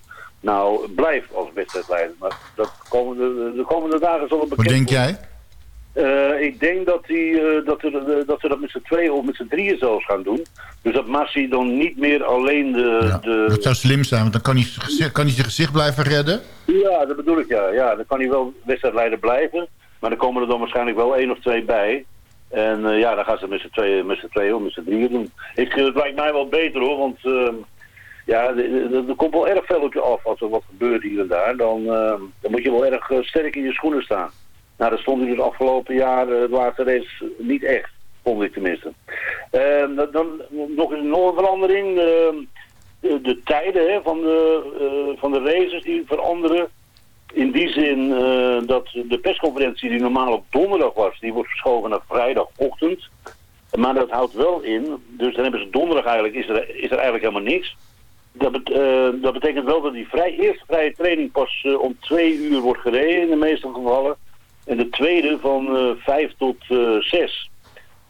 nou blijft als wedstrijdleider. Maar dat komende, de komende dagen zal het Wat bekend denk worden. jij? Eh, ik denk dat, die, eh, dat, er, eh, dat ze dat met z'n tweeën of met z'n drieën zelfs gaan doen. Dus dat Massi dan niet meer alleen de... de Dat zou slim zijn, want dan kan hij, zijn gezicht- kan hij zijn gezicht blijven redden. Ja, dat bedoel ik ja. ja. Dan kan hij wel wedstrijdleider blijven. Maar dan komen er dan waarschijnlijk wel één of twee bij. En ja, dan gaan ze met z'n tweeën, met z'n tweeën of met z'n drieën doen. Ik, het lijkt mij wel beter hoor, want ehm, ja, er komt wel erg veel op je af als er wat gebeurt hier en daar. Dan, ehm, dan moet je wel erg eh, sterk in je schoenen staan. Nou, dat stond hij dus afgelopen jaar, eh, de laatste race, niet echt. Vond ik tenminste. Ehm, dan, dan nog een nog een verandering. ehm, de, de tijden hè, van, de, eh, van de races die veranderen. In die zin eh, dat de persconferentie die normaal op donderdag was, die wordt verschoven naar vrijdagochtend. Maar dat houdt wel in, dus dan hebben ze donderdag eigenlijk, is er, is er eigenlijk helemaal niks. Dat, bet- eh, dat betekent wel dat die vrij, eerste vrije training pas eh, om twee uur wordt gereden in de meeste gevallen. En de tweede van eh, vijf tot zes.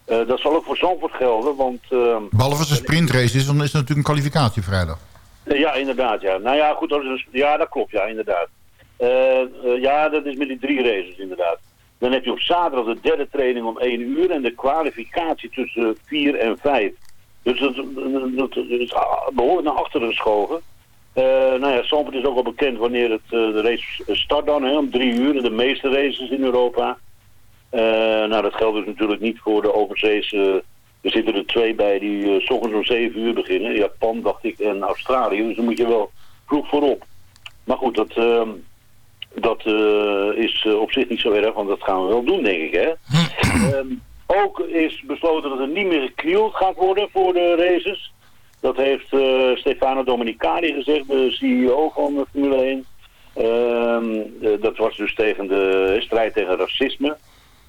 Dat zal ook voor Zandvoort gelden, want... Behalve als een sprintrace is, dan is het natuurlijk een kwalificatie vrijdag. Ja, inderdaad, ja. Nou ja, goed, dat is, ja, dat klopt, ja, inderdaad. Ja, dat is met die drie races, inderdaad. Dan heb je op zaterdag de derde training om 1 uur en de kwalificatie tussen 4 en 5. Dus dat, dat, dat is behoorlijk naar achteren geschoven. Eh nou ja, Zandvoort is ook wel bekend wanneer het, eh, de race start dan, hè, om drie uur. De meeste races in Europa. Eh, nou, dat geldt dus natuurlijk niet voor de overzeese... er zitten er twee bij die s ochtends om zeven uur beginnen. Japan, dacht ik, en Australië. Dus dan moet je wel vroeg voorop. Maar goed, dat, ehm, dat is op zich niet zo erg, want dat gaan we wel doen, denk ik. Hè? Ook is besloten dat er niet meer geknield gaat worden voor de races. Dat heeft eh, Stefano Domenicali gezegd, de CEO van de Formule 1. Ehm, eh, dat was dus tegen de strijd tegen racisme.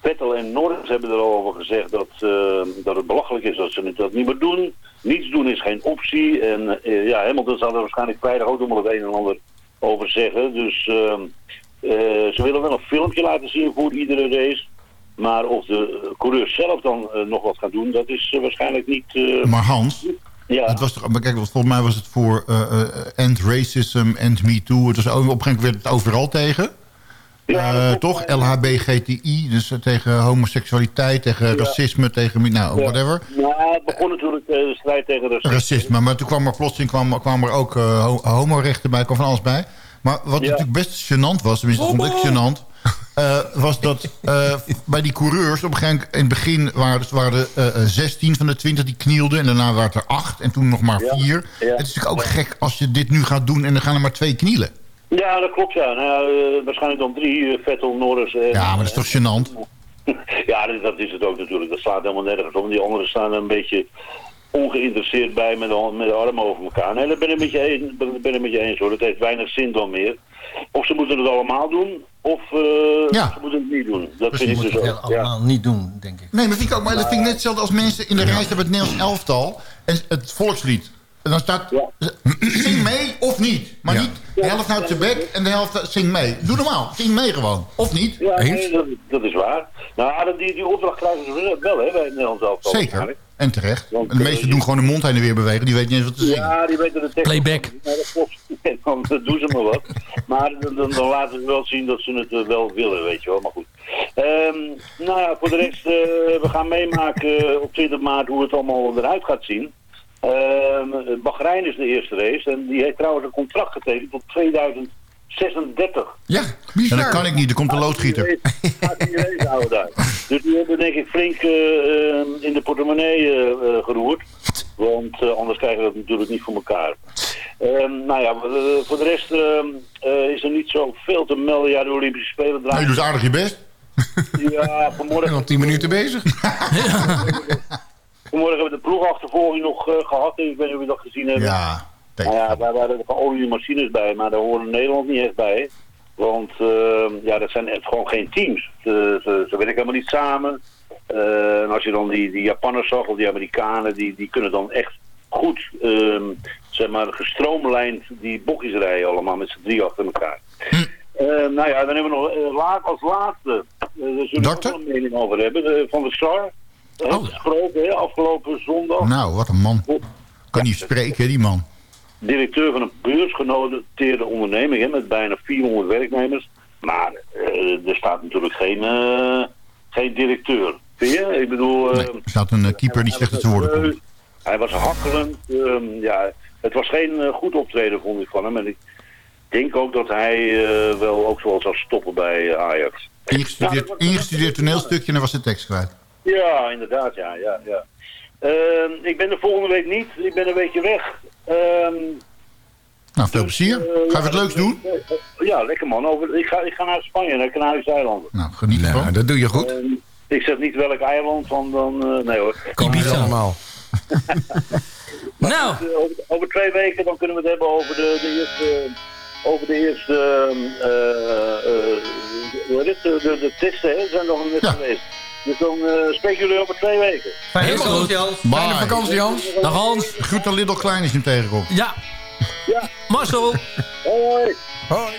Vettel en Norris hebben er al over gezegd dat, eh, dat het belachelijk is dat ze dat niet meer doen. Niets doen is geen optie. En eh, ja, Hamilton zal er waarschijnlijk vrijdag ook nog het een en ander over zeggen. Dus ehm, eh, ze willen wel een filmpje laten zien voor iedere race. Maar of de coureurs zelf dan eh, nog wat gaan doen, dat is eh, waarschijnlijk niet... eh, Maar Hans, ja. het was toch, maar kijk, volgens mij was het voor eh, eh, End Racism, End Me Too. Het was, ook- op een gegeven moment werd het overal tegen. Eh, toch? LHBGTI, dus eh, tegen homoseksualiteit, tegen racisme, tegen nou, Ja. whatever. Nou, het begon natuurlijk eh, de strijd tegen racisme. Racisme, maar toen kwam er plotseling kwam, kwam er ook eh, ho- homorechten bij, kwam van alles bij. Maar wat natuurlijk best gênant was, tenminste vond ik gênant... eh, was dat eh, bij die coureurs op een gegeven moment... in het begin waren, waren er eh, eh, 16 van de 20 die knielden... en daarna waren er 8 en toen nog maar 4. Ja. Het is natuurlijk ook gek als je dit nu gaat doen... en dan gaan er maar twee knielen. Ja, dat klopt, ja. Nou, waarschijnlijk dan drie, Vettel, Norris. Ja, maar dat is toch gênant? *laughs* Ja, dat, is het ook natuurlijk. Dat slaat helemaal nergens op. Die anderen staan een beetje ongeïnteresseerd bij met de, met de armen over elkaar. Nee, dat ben ik met je eens, dat ben ik met je eens hoor. Dat heeft weinig zin dan meer. Of ze moeten het allemaal doen, of eh, ze moeten het niet doen. Dat vind ik dus het ook. Ja. allemaal niet doen, denk ik. Nee, maar, vind ik ook, maar dat vind ik net hetzelfde als mensen in de reis hebben het Nederlands elftal en het volkslied. En dan staat, zing mee of niet. Maar niet de helft houdt zijn bek en de helft zing mee. Doe normaal, zing mee gewoon. Of niet? Ja, nee, dat, dat is waar. Nou, die, die opdracht krijgen ze wel hè, bij het Nederlands elftal. Zeker. En terecht. En de meesten doen gewoon de mond heen en weer bewegen. Die weten niet eens wat te zingen. Ja, die weten de tekst. Playback. *laughs* Ja, dat klopt. Dan doen ze maar wat. *laughs* Maar dan, dan, dan laten ze wel zien dat ze het eh, wel willen, weet je wel. Maar goed. Ehm, nou ja, voor de rest, eh, we gaan meemaken op 20 maart hoe het allemaal eruit gaat zien. Ehm Bahrein is de eerste race. En die heeft trouwens een contract getekend tot 2036. Ja, En dat kan ik niet, er komt een loodgieter. Gaat die race houden daar. *laughs* Dus die hebben denk ik flink eh, eh, in de portemonnee eh, geroerd. Want anders krijgen we dat natuurlijk niet voor elkaar. Ehm, nou ja, voor de rest ehm, eh, is er niet zo veel te melden. Ja, de Olympische Spelen Nou, draaien. je doet aardig je best. Ja, vanmorgen... *laughs* al tien minuten bezig. *laughs* Vanmorgen hebben we de ploegachtervolging nog eh, gehad. Ik weet niet of je dat gezien hebben. Ja, Nou ja, daar waren er geoliede machines bij, maar daar horen Nederland niet echt bij. Want eh, ja, dat zijn echt gewoon geen teams. Ze, ze, ze werken helemaal niet samen. Eh, en als je dan die, die Japanners zag, of die Amerikanen, die, die kunnen dan echt goed, ehm, zeg maar, gestroomlijnd die bokjes rijden allemaal met z'n drie achter elkaar. Eh, nou ja, dan hebben we nog eh, laat, als laatste, eh daar zullen we ook een mening over hebben, van de SAR. Oh, gesproken, hè, afgelopen zondag. Nou, wat een man. Kan niet spreken, die man. Directeur van een beursgenoteerde onderneming hè, met bijna 400 werknemers. Maar eh, er staat natuurlijk geen, eh, geen directeur. Vind je? Ik bedoel... eh, Er staat een keeper die slecht te woorden komt. hij was hakkelend. ehm, ja, het was geen goed optreden, vond ik van hem. En ik denk ook dat hij wel ook wel zou stoppen bij Ajax. Ingestudeerd, ingestudeerd toneelstukje en dan was de tekst kwijt. Ja, inderdaad, ja. ja, ja. Ehm, ik ben de volgende week niet. Ik ben een weekje weg. Ehm, Nou, veel plezier. eh, Ga je wat leuks doen? Ja, lekker man. Over, ik, ga, ik ga naar Spanje, naar Canarische eilanden. Nou, geniet ervan. dat doe je goed. Ehm, ik zeg niet welk eiland, want dan... eh, nee hoor. Ibiza. allemaal. *laughs* nou. Over, over twee weken dan kunnen we het hebben over de, de eerste... Over de eerste... ehm, eh, eh, hoe heet het? De, de, de testen, hè? zijn nog net geweest. Dus dan eh spreken jullie over twee weken. Helemaal goed, Jans. Fijne vakantie, Hans. Dag Hans. Groet aan Lidl Klein als je hem tegenkomt. Ja. Ja. Marcel. Hoi. Hoi.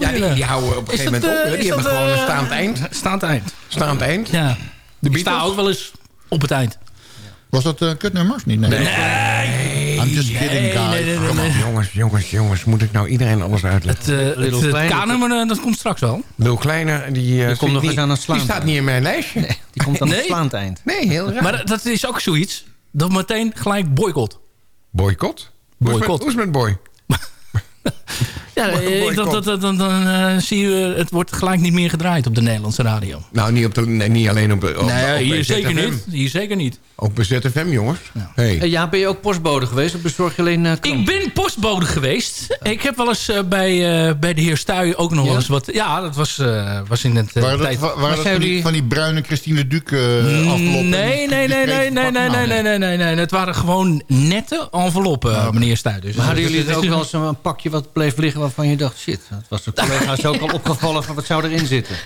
Ja, die, die houden op een Is gegeven dat, moment op. eh, hè. Die hebben dat, gewoon een eh, staand eind. Staand eind. Staand eind. Ja. De Ik sta Beatles? ook wel eens op het eind. Was dat een kutnummer of niet? Nee. I'm just kidding, guys. nee, nee, nee, Kom op, nee. jongens, jongens, jongens. Moet ik nou iedereen alles uitleggen? Het, eh, het, het K-nummer, eh, dat komt straks wel. Lil Kleiner, die, eh, komt nog niet- eens aan een slaand Die staat niet in mijn lijstje. Nee, Die komt aan Nee? het slaand eind. heel raar. Maar dat- is ook zoiets. Dat meteen gelijk boycott. Boycott? Het Boycott. Hoe is het met boy? *laughs* Ja, ik- dat, dat- dan dan eh, zie je, het wordt gelijk niet meer gedraaid op de Nederlandse radio. Nou, niet, op de, nee, niet alleen op, op, nee, op hier zeker niet. Hier zeker niet. Ook bij ZFM, jongens. Hey. Eh, ja, ben je ook postbode geweest? Of bezorg je alleen... eh, Ik ben postbode geweest. Ik heb wel eens eh, bij, eh, bij de heer Stuy ook nog wel eens wat... Ja, dat was, eh, was in het... eh, Waren dat, tijd- waren dat van, die, van die bruine Christine Duc uh, Nee, enveloppen? nee, nee, nee, nee, nee, nee, nee, nee, nee, nee, nee. Het waren gewoon nette enveloppen, meneer Stuy. Dus, Maar hadden jullie dus het ook wel eens een pakje wat bleef liggen waarvan je dacht... shit, het was de collega's ook al opgevallen van wat zou erin zitten?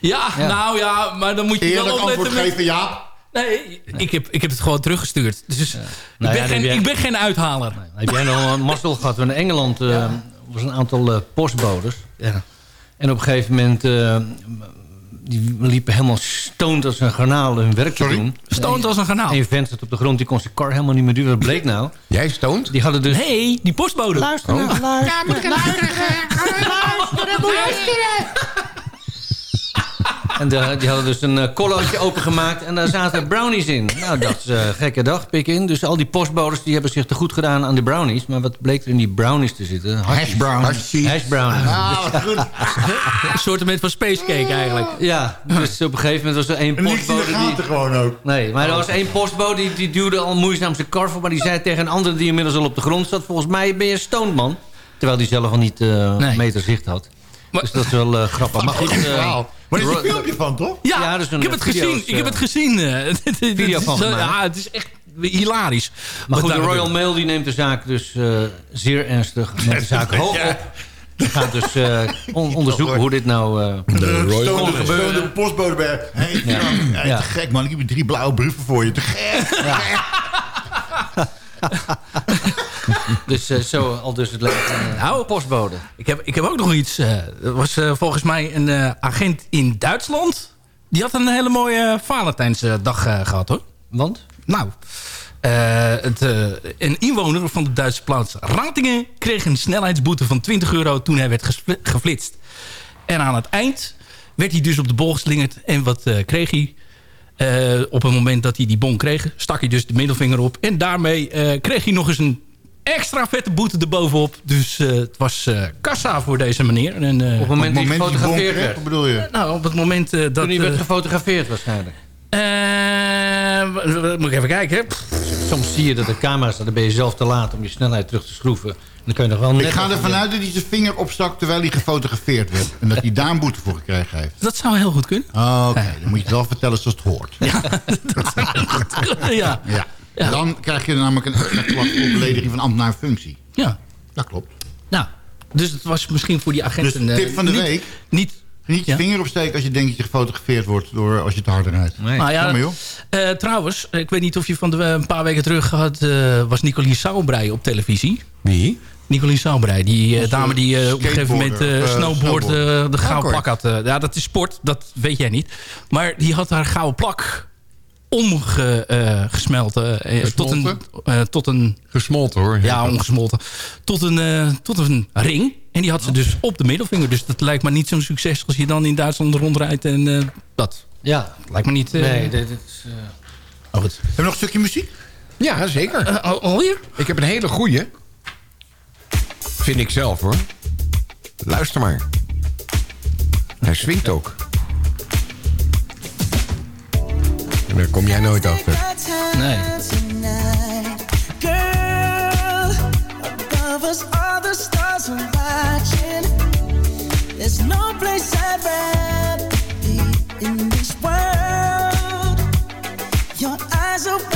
Ja, Ja. nou ja, maar dan moet je Eerlijk wel opletten antwoord met... geven, ja. Nee, ik heb, ik heb het gewoon teruggestuurd. Dus Nou ik, ja, ben geen, jij- ik ben geen uithaler. Heb jij nog een mazzel gehad? In Engeland eh, was een aantal eh, postbodes. En op een gegeven moment... eh, die liepen helemaal stoned als een garnaal hun werk te doen. Stoned als een garnaal? Een vent zat op de grond, die kon zijn kar helemaal niet meer duwen. Wat bleek nou? Jij stoned? Die hadden dus... Nee, die postbode. Luister nou, luister. Moet ik luisteren. Luisteren, luisteren. En de- die hadden dus een uh, kollootje opengemaakt en daar zaten brownies in. Nou, dat is een gekke dag, pik in. Dus al die postbodes die hebben zich te goed gedaan aan de brownies. Maar wat bleek er in die brownies te zitten? Hash brownies. Hash brownies. Ah, goed. Een soort van space cake eigenlijk. Ja, dus op een gegeven moment was er één En postbode gaten die... gewoon ook. Nee, maar er was één postbode die, die duwde al moeizaam zijn kar voor... maar die zei tegen een andere die inmiddels al op de grond zat... volgens mij ben je stoned, man. Terwijl die zelf al niet eh Nee. meter zicht had. Dus dat is wel eh, grappig. Maar goed, eh. Maar er is een filmpje van, toch? Ja, Ja, dus een ik heb het video's, gezien. Ik heb eh, het gezien. eh. *laughs* Video van gemaakt. Ja, het is echt hilarisch. Maar goed, de Royal. Mail die neemt de zaak dus eh, zeer ernstig. Neemt de *laughs* zaak hoog op. Die gaat dus eh, *laughs* on- onderzoeken hoe dit nou eh, kon gebeuren. Stoonde postbode bij. Hey, Ja. Te gek, man. Ik heb hier drie blauwe brieven voor je. Te gek. *laughs* Dus eh, zo al dus het leven eh, Nou, postbode. Ik heb, ik heb ook nog iets. Er was eh, volgens mij een agent in Duitsland. Die had een hele mooie Valentijnsdag eh, gehad hoor. Want? Nou, het, een inwoner van de Duitse plaats Ratingen kreeg een snelheidsboete van 20 euro toen hij werd geflitst. En aan het eind werd hij dus op de bol geslingerd. En wat kreeg hij? Eh, op het moment dat hij die bon kreeg, stak hij dus de middelvinger op. En daarmee eh, kreeg hij nog eens een extra vette boete erbovenop. Dus eh, het was eh, kassa voor deze meneer. En, eh, Op het moment dat hij moment die bon gefotografeerd kreeg, werd. wat bedoel je? nou, op het moment dat... Toen hij werd gefotografeerd waarschijnlijk. eh, moet ik even kijken. hè? Soms zie je dat de camera staat. Dan ben je zelf te laat om je snelheid terug te schroeven. En dan kun je nog wel net... Ik ga ervan uit dat hij zijn vinger opstak terwijl hij gefotografeerd werd. En dat hij daar een boete voor gekregen heeft. Dat zou heel goed kunnen. Oh, Oké, dan moet je het wel vertellen zoals het hoort. ja. *laughs* Ja. Dan krijg je namelijk een extra klacht voor belediging van ambtenaar functie. ja. Dat klopt. Nou, dus het was misschien voor die Dus agenten... eh, tip van de niet- week. Niet, Niet je Ja. vinger opsteken als je denkt dat je gefotografeerd wordt door als je te hard rijdt. Nee. nou ja, Kom maar, joh. eh, trouwens, ik weet niet of je van de, een paar weken terug had... eh, was Nicolien Sauerbrei op televisie. Wie? Nicolien Sauerbrei, die eh, dame die eh, op een gegeven moment eh, snowboard, de gouden plak had. ja, dat is sport, dat weet jij niet. Maar die had haar gouden plak omgesmelten tot, een, Gesmolten? eh, tot een... Gesmolten hoor. Ja, ongesmolten. Tot een, eh, tot een ring. En die had ze dus op de middelvinger. Dus dat lijkt me niet zo'n succes als je dan in Duitsland rondrijdt. En eh, dat Ja. lijkt me niet... eh, Nee, dit dit is... eh, Oh, goed. Hebben we nog een stukje muziek? Ja, zeker. Al- alweer? Ik heb een hele goeie. Vind ik zelf hoor. Luister maar. Hij swingt ook. En daar kom jij nooit achter. Nee. Girl, above us all the stars are watching. There's no place I'd rather be in this world. Your eyes are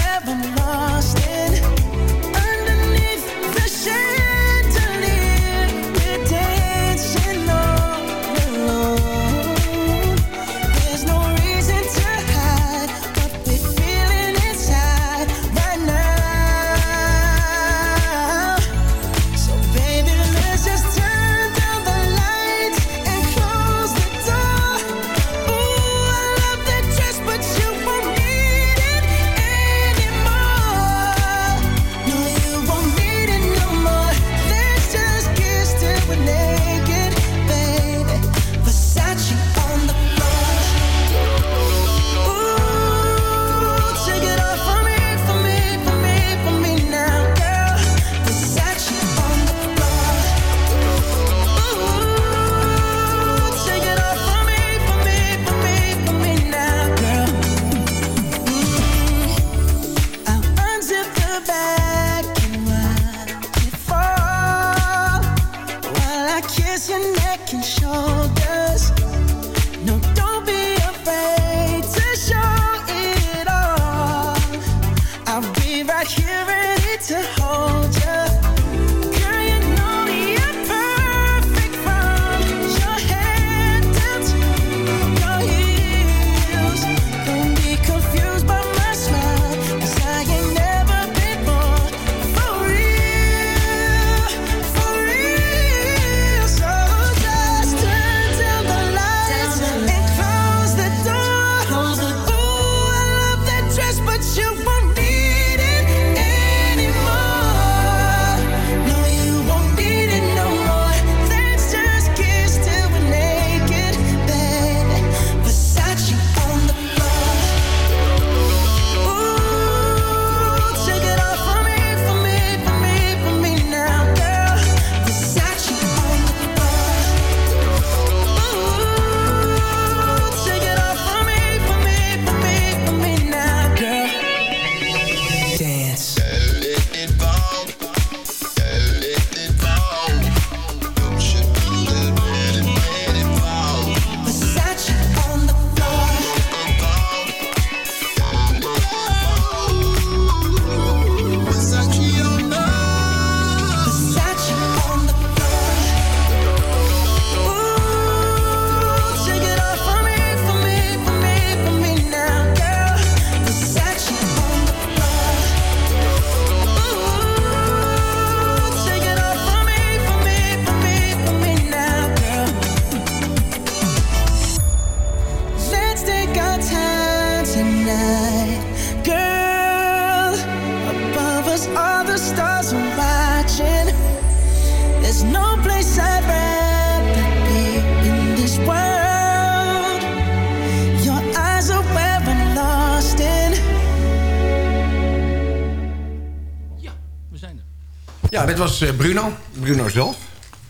was eh, Bruno. Bruno zelf.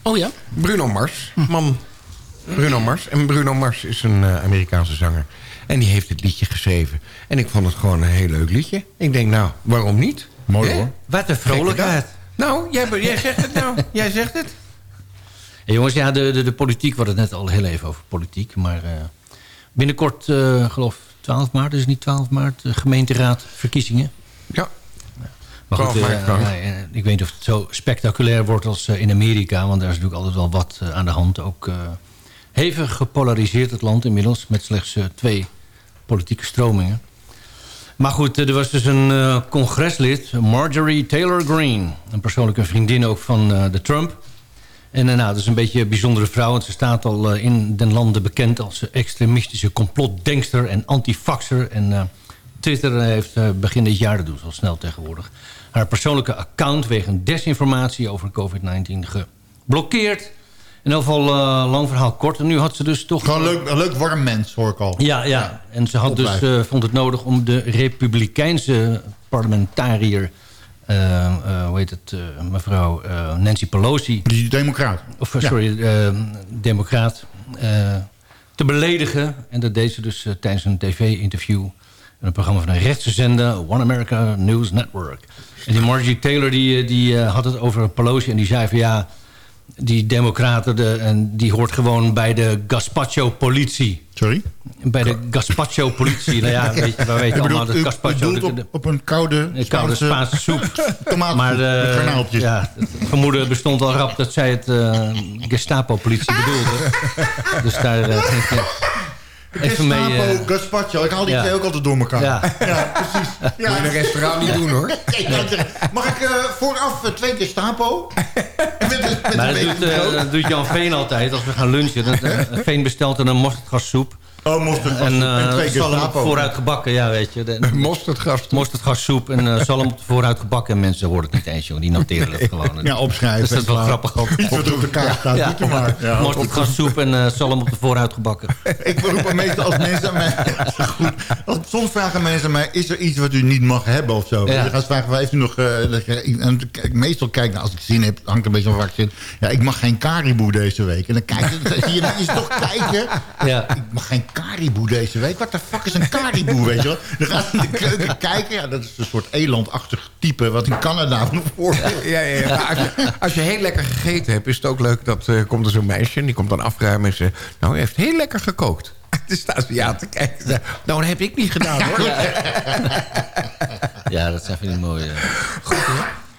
Oh ja? Bruno Mars. Man, Bruno Mars. En Bruno Mars is een eh, Amerikaanse zanger. En die heeft het liedje geschreven. En ik vond het gewoon een heel leuk liedje. Ik denk, nou, waarom niet? Mooi hoor. Wat een vrolijkheid. Nou, jij, jij zegt het nou. *laughs* Jij zegt het. Jongens, ja, de, de, de politiek, we hadden het net al heel even over politiek. Maar eh, binnenkort, eh geloof 12 maart, is het niet 12 maart, de gemeenteraadverkiezingen. Ja. Maar goed, 12 maart, eh, ik weet niet of het zo spectaculair wordt als eh, in Amerika. Want daar is natuurlijk altijd wel wat eh, aan de hand. Ook hevig gepolariseerd het land inmiddels. Met slechts twee politieke stromingen. Maar goed, er was dus een congreslid, Marjorie Taylor Greene. Een persoonlijke vriendin ook van de Trump. En nou, dat is een beetje een bijzondere vrouw. Want ze staat al in den landen bekend als extremistische complotdenkster en antifaxer. En Twitter heeft eh, begin dit jaar, dat doen ze al snel tegenwoordig... haar persoonlijke account wegens desinformatie over COVID-19 geblokkeerd. In ieder geval, eh, lang verhaal kort. En nu had ze dus toch... Gewoon een leuk, een leuk warm mens, hoor ik al. Ja, ja. en ze had dus, eh, vond het nodig om de republikeinse parlementariër... hoe heet het, mevrouw Nancy Pelosi... Die democraat. Of, sorry, eh, democraat. te beledigen. En dat deed ze dus tijdens een tv-interview... een programma van een rechtse zender... One America News Network. En die Margie Taylor die, eh, die eh, had het over Pelosi... en die zei van ja... die democraten, de, en die hoort gewoon bij de gazpacho-politie. Sorry? Bij de gazpacho-politie. nou *laughs* ja, weet je, je U allemaal u gazpacho... de- op, op een koude, een koude Spaanse soep. *laughs* tomatensoep maar met ja, het vermoeden bestond al rap dat zij het Gestapo-politie *laughs* bedoelde. dus daar even mee... Gestapo, eh, gazpacho. Ik haal die ja. twee ook altijd door elkaar. Ja. *laughs* precies. Ja. *laughs* Moet je in een restaurant niet doen, hoor. *laughs* Mag ik eh, vooraf eh, twee Gestapo? En met, met maar dat doet, brood? dat doet Jan Veen altijd als we gaan lunchen. Dat, Veen bestelt een mosterdgassoep. Oh, mosterdgassoep En, en eh twee zalm op de Gestapo. vooruit gebakken, ja, weet je. De, *laughs* Mosterdgas. mosterdgassoep en eh zalm op de vooruit gebakken. En mensen horen het niet eens, joh. Die noteren het *laughs* gewoon. Ja, opschrijven. Dus dat is wel Klaar. grappig. Iets wat er op de kaart staat. Ja. Er maar. Ja. Mosterdgassoep en eh zalm op de vooruit gebakken. *laughs* Ik roep aan meestal als mensen aan mij... Goed. Als, soms vragen mensen aan mij... is er iets wat u niet mag hebben of zo? Ja. Je gaat vragen, waar heeft u nog... eh, en ik- meestal kijk ik, nou, als ik zin heb... hangt een beetje van waar ik zit. Ja, ik mag geen kariboe deze week. En dan kijk je... zie je is toch kijken? Ja. Ik mag geen kariboe deze week. Wat de fuck is een kariboe, weet je wel? Dan ga je in de keuken kijken. Ja, dat is een soort elandachtig type... wat in Canada voorkomt. Ja, ja, ja. Maar Als, je, als je heel lekker gegeten hebt, is het ook leuk dat eh, komt er zo'n meisje... en die komt dan afruimen en zegt... nou, u heeft heel lekker gekookt. *laughs* Dus staat ze ja te kijken. Ze Nou, dat heb ik niet gedaan, hoor. Ja, dat zijn van die mooie...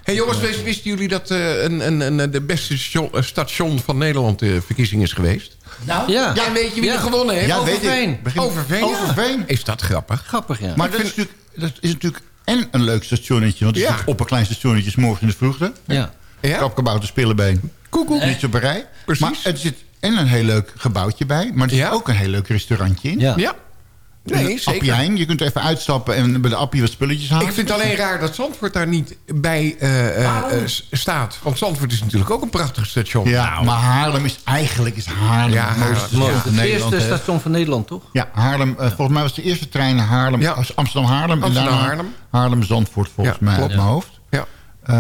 Hey, jongens, wist- wisten jullie dat eh, een, een, een, de beste station, eh, station van Nederland de verkiezing is geweest? Nou, Ja. Ja, weet je wie Ja. er gewonnen heeft? Ja, weet ik. Overveen. Begin- Overveen. Overveen. Is dat grappig? Grappig, ja. Maar dat is, natuurlijk, dat is natuurlijk en een leuk stationnetje. Want het is een klein stationnetje, is morgen in de vroegte. ja. Ja? Kapkabouter, spillebeen. Koekoek. Niet op een rij. Precies. Maar er zit en een heel leuk gebouwtje bij. Maar er zit Ja. ook een heel leuk restaurantje in. Ja. Nee, zeker. Je kunt er even uitstappen en bij de appie wat spulletjes halen. Ik vind het alleen raar dat Zandvoort daar niet bij eh, eh, eh, staat. Want Zandvoort is natuurlijk ook een prachtig station. Ja, Nou, maar Haarlem is eigenlijk is Haarlem Ja, het mooiste station van Het Nederland. eerste station van Nederland, toch? Ja, Haarlem. volgens mij was de eerste trein naar Haarlem. Ja. Amsterdam-Haarlem. en Amsterdam, daarna Haarlem. Haarlem-Zandvoort volgens Ja, mij klopt. op mijn hoofd. Ja. Eh,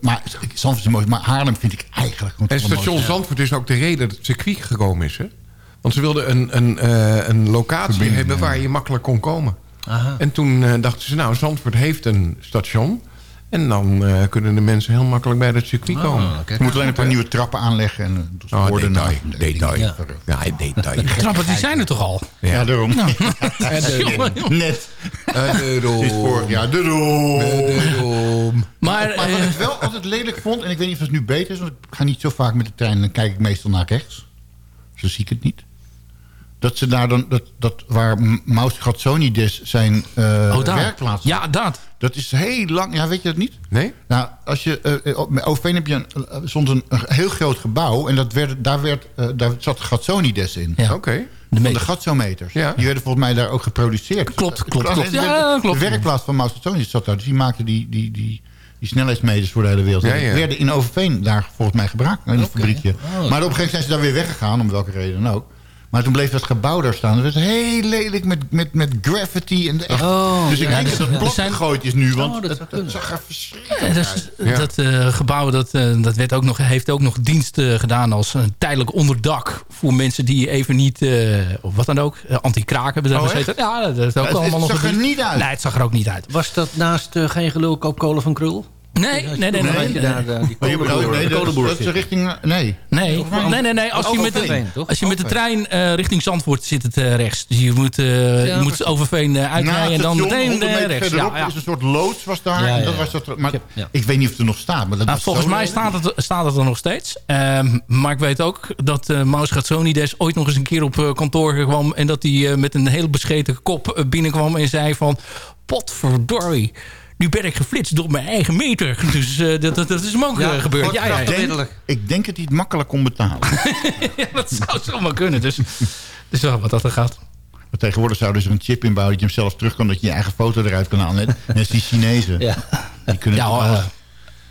maar Zandvoort is mooi. Maar Haarlem vind ik eigenlijk... gewoon En station. Zandvoort is ook de reden dat het circuit gekomen is. Hè? Want ze wilden een, een, eh, een locatie Verbinding, hebben ja. waar je makkelijk kon komen. Aha. En toen eh, dachten ze, nou, Zandvoort heeft een station. En dan eh, kunnen de mensen heel makkelijk bij dat circuit komen. kijk. Je moet alleen een paar nieuwe trappen aanleggen. En, dus Oh, worden detail, nou- detail. Ja. Ja, detail. *laughs* Trappen, die zijn er toch al? Ja, daarom. *laughs* En de- Net. en de vorig jaar. Daarom. Daarom. Maar, Maar wat ik wel altijd lelijk vond, en ik weet niet of het nu beter is... want ik ga niet zo vaak met de trein, dan kijk ik meestal naar rechts. Zo zie ik het niet. Dat ze daar dan, dat, dat waar Maus Gatsonides zijn eh oh, werkplaats... Ja, dat. Dat is heel lang, ja, weet je dat niet? Nee? Nou, als je, eh, op- heb je een, soms een, een heel groot gebouw... en dat werd, daar, werd, daar zat Gatsonides in. Ja. Oké. De Van de gatsometers. Ja. Die werden volgens mij daar ook geproduceerd. Klopt, klopt, *laughs* klopt. de- Ja, klopt. De werkplaats van Maus Gatsonides zat daar. Dus die maakten die, die, die, die snelheidsmeters voor de hele wereld. Ja, Die ja. werden in Overveen daar volgens mij gebruikt. In een fabriekje. Oh, maar op een gegeven moment zijn ze daar weer weggegaan. Om welke reden dan ook. Maar toen bleef dat gebouw daar staan. Het was heel lelijk met, met, met graffiti. En echt. Oh, dus ik ja, denk dus- dat het zijn- gegooid is nu. Want Oh, dat het, zag er verschrikkelijk Ja, uit. dus, Dat eh, gebouw dat, eh, dat werd ook nog, heeft ook nog dienst eh, gedaan als een tijdelijk onderdak... voor mensen die even niet, eh, of wat dan ook, anti-kraak hebben daar Oh, gezeten. echt? Ja, dat is ook Het- allemaal het nog zag er niet uit. Nee, het zag er ook niet uit. Was dat naast geen gelul koopkolen van Krul? Nee, nee, nee. nee, nee, daar die dat, kolenboer dat is richting... Nee. Nee, nee, nee, nee. Als je met de, als je met de trein eh, richting Zandvoort zit het eh, rechts. Dus je moet, eh, je moet. Overveen eh, uitrijden en dan meteen 100 eh, meter rechts. Ja, ja. is een soort loods was daar. Ja, en ja, dat was dat, maar ja. ik weet niet of het er nog staat. Maar dat Nou, volgens mij staat het, staat het er nog steeds. Ehm, maar ik weet ook dat eh Maus Gatsonides ooit nog eens een keer op eh, kantoor kwam... en dat hij eh, met een heel bescheten kop binnenkwam en zei van... Potverdorie, nu ben ik geflitst door mijn eigen meter. *laughs* Dus eh, dat, dat, dat is hem ook Ja, eh, gebeurd. Ja, ja, Ik denk, ik denk dat hij het makkelijk kon betalen. *laughs* ja, dat zou zomaar kunnen. Dus, *laughs* dus wel wat dat er gaat. Maar tegenwoordig zouden ze er een chip in bouwen... dat je hem zelf terug kan, dat je je eigen foto eruit kan halen. Net net als die Chinezen. Ja. Die kunnen Ja, alles.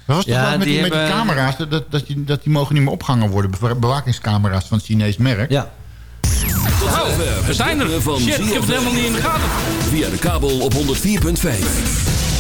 Maar was toch Ja, met die die, met die hebben- camera's? Dat, dat, dat, die, dat die mogen niet meer opgehangen worden. Bewa- Bewakingscamera's van het Chinees merk. Ja. Tot zover we zijn er. van Shit, ik heb het helemaal niet in de gaten. Via de kabel op 104.5.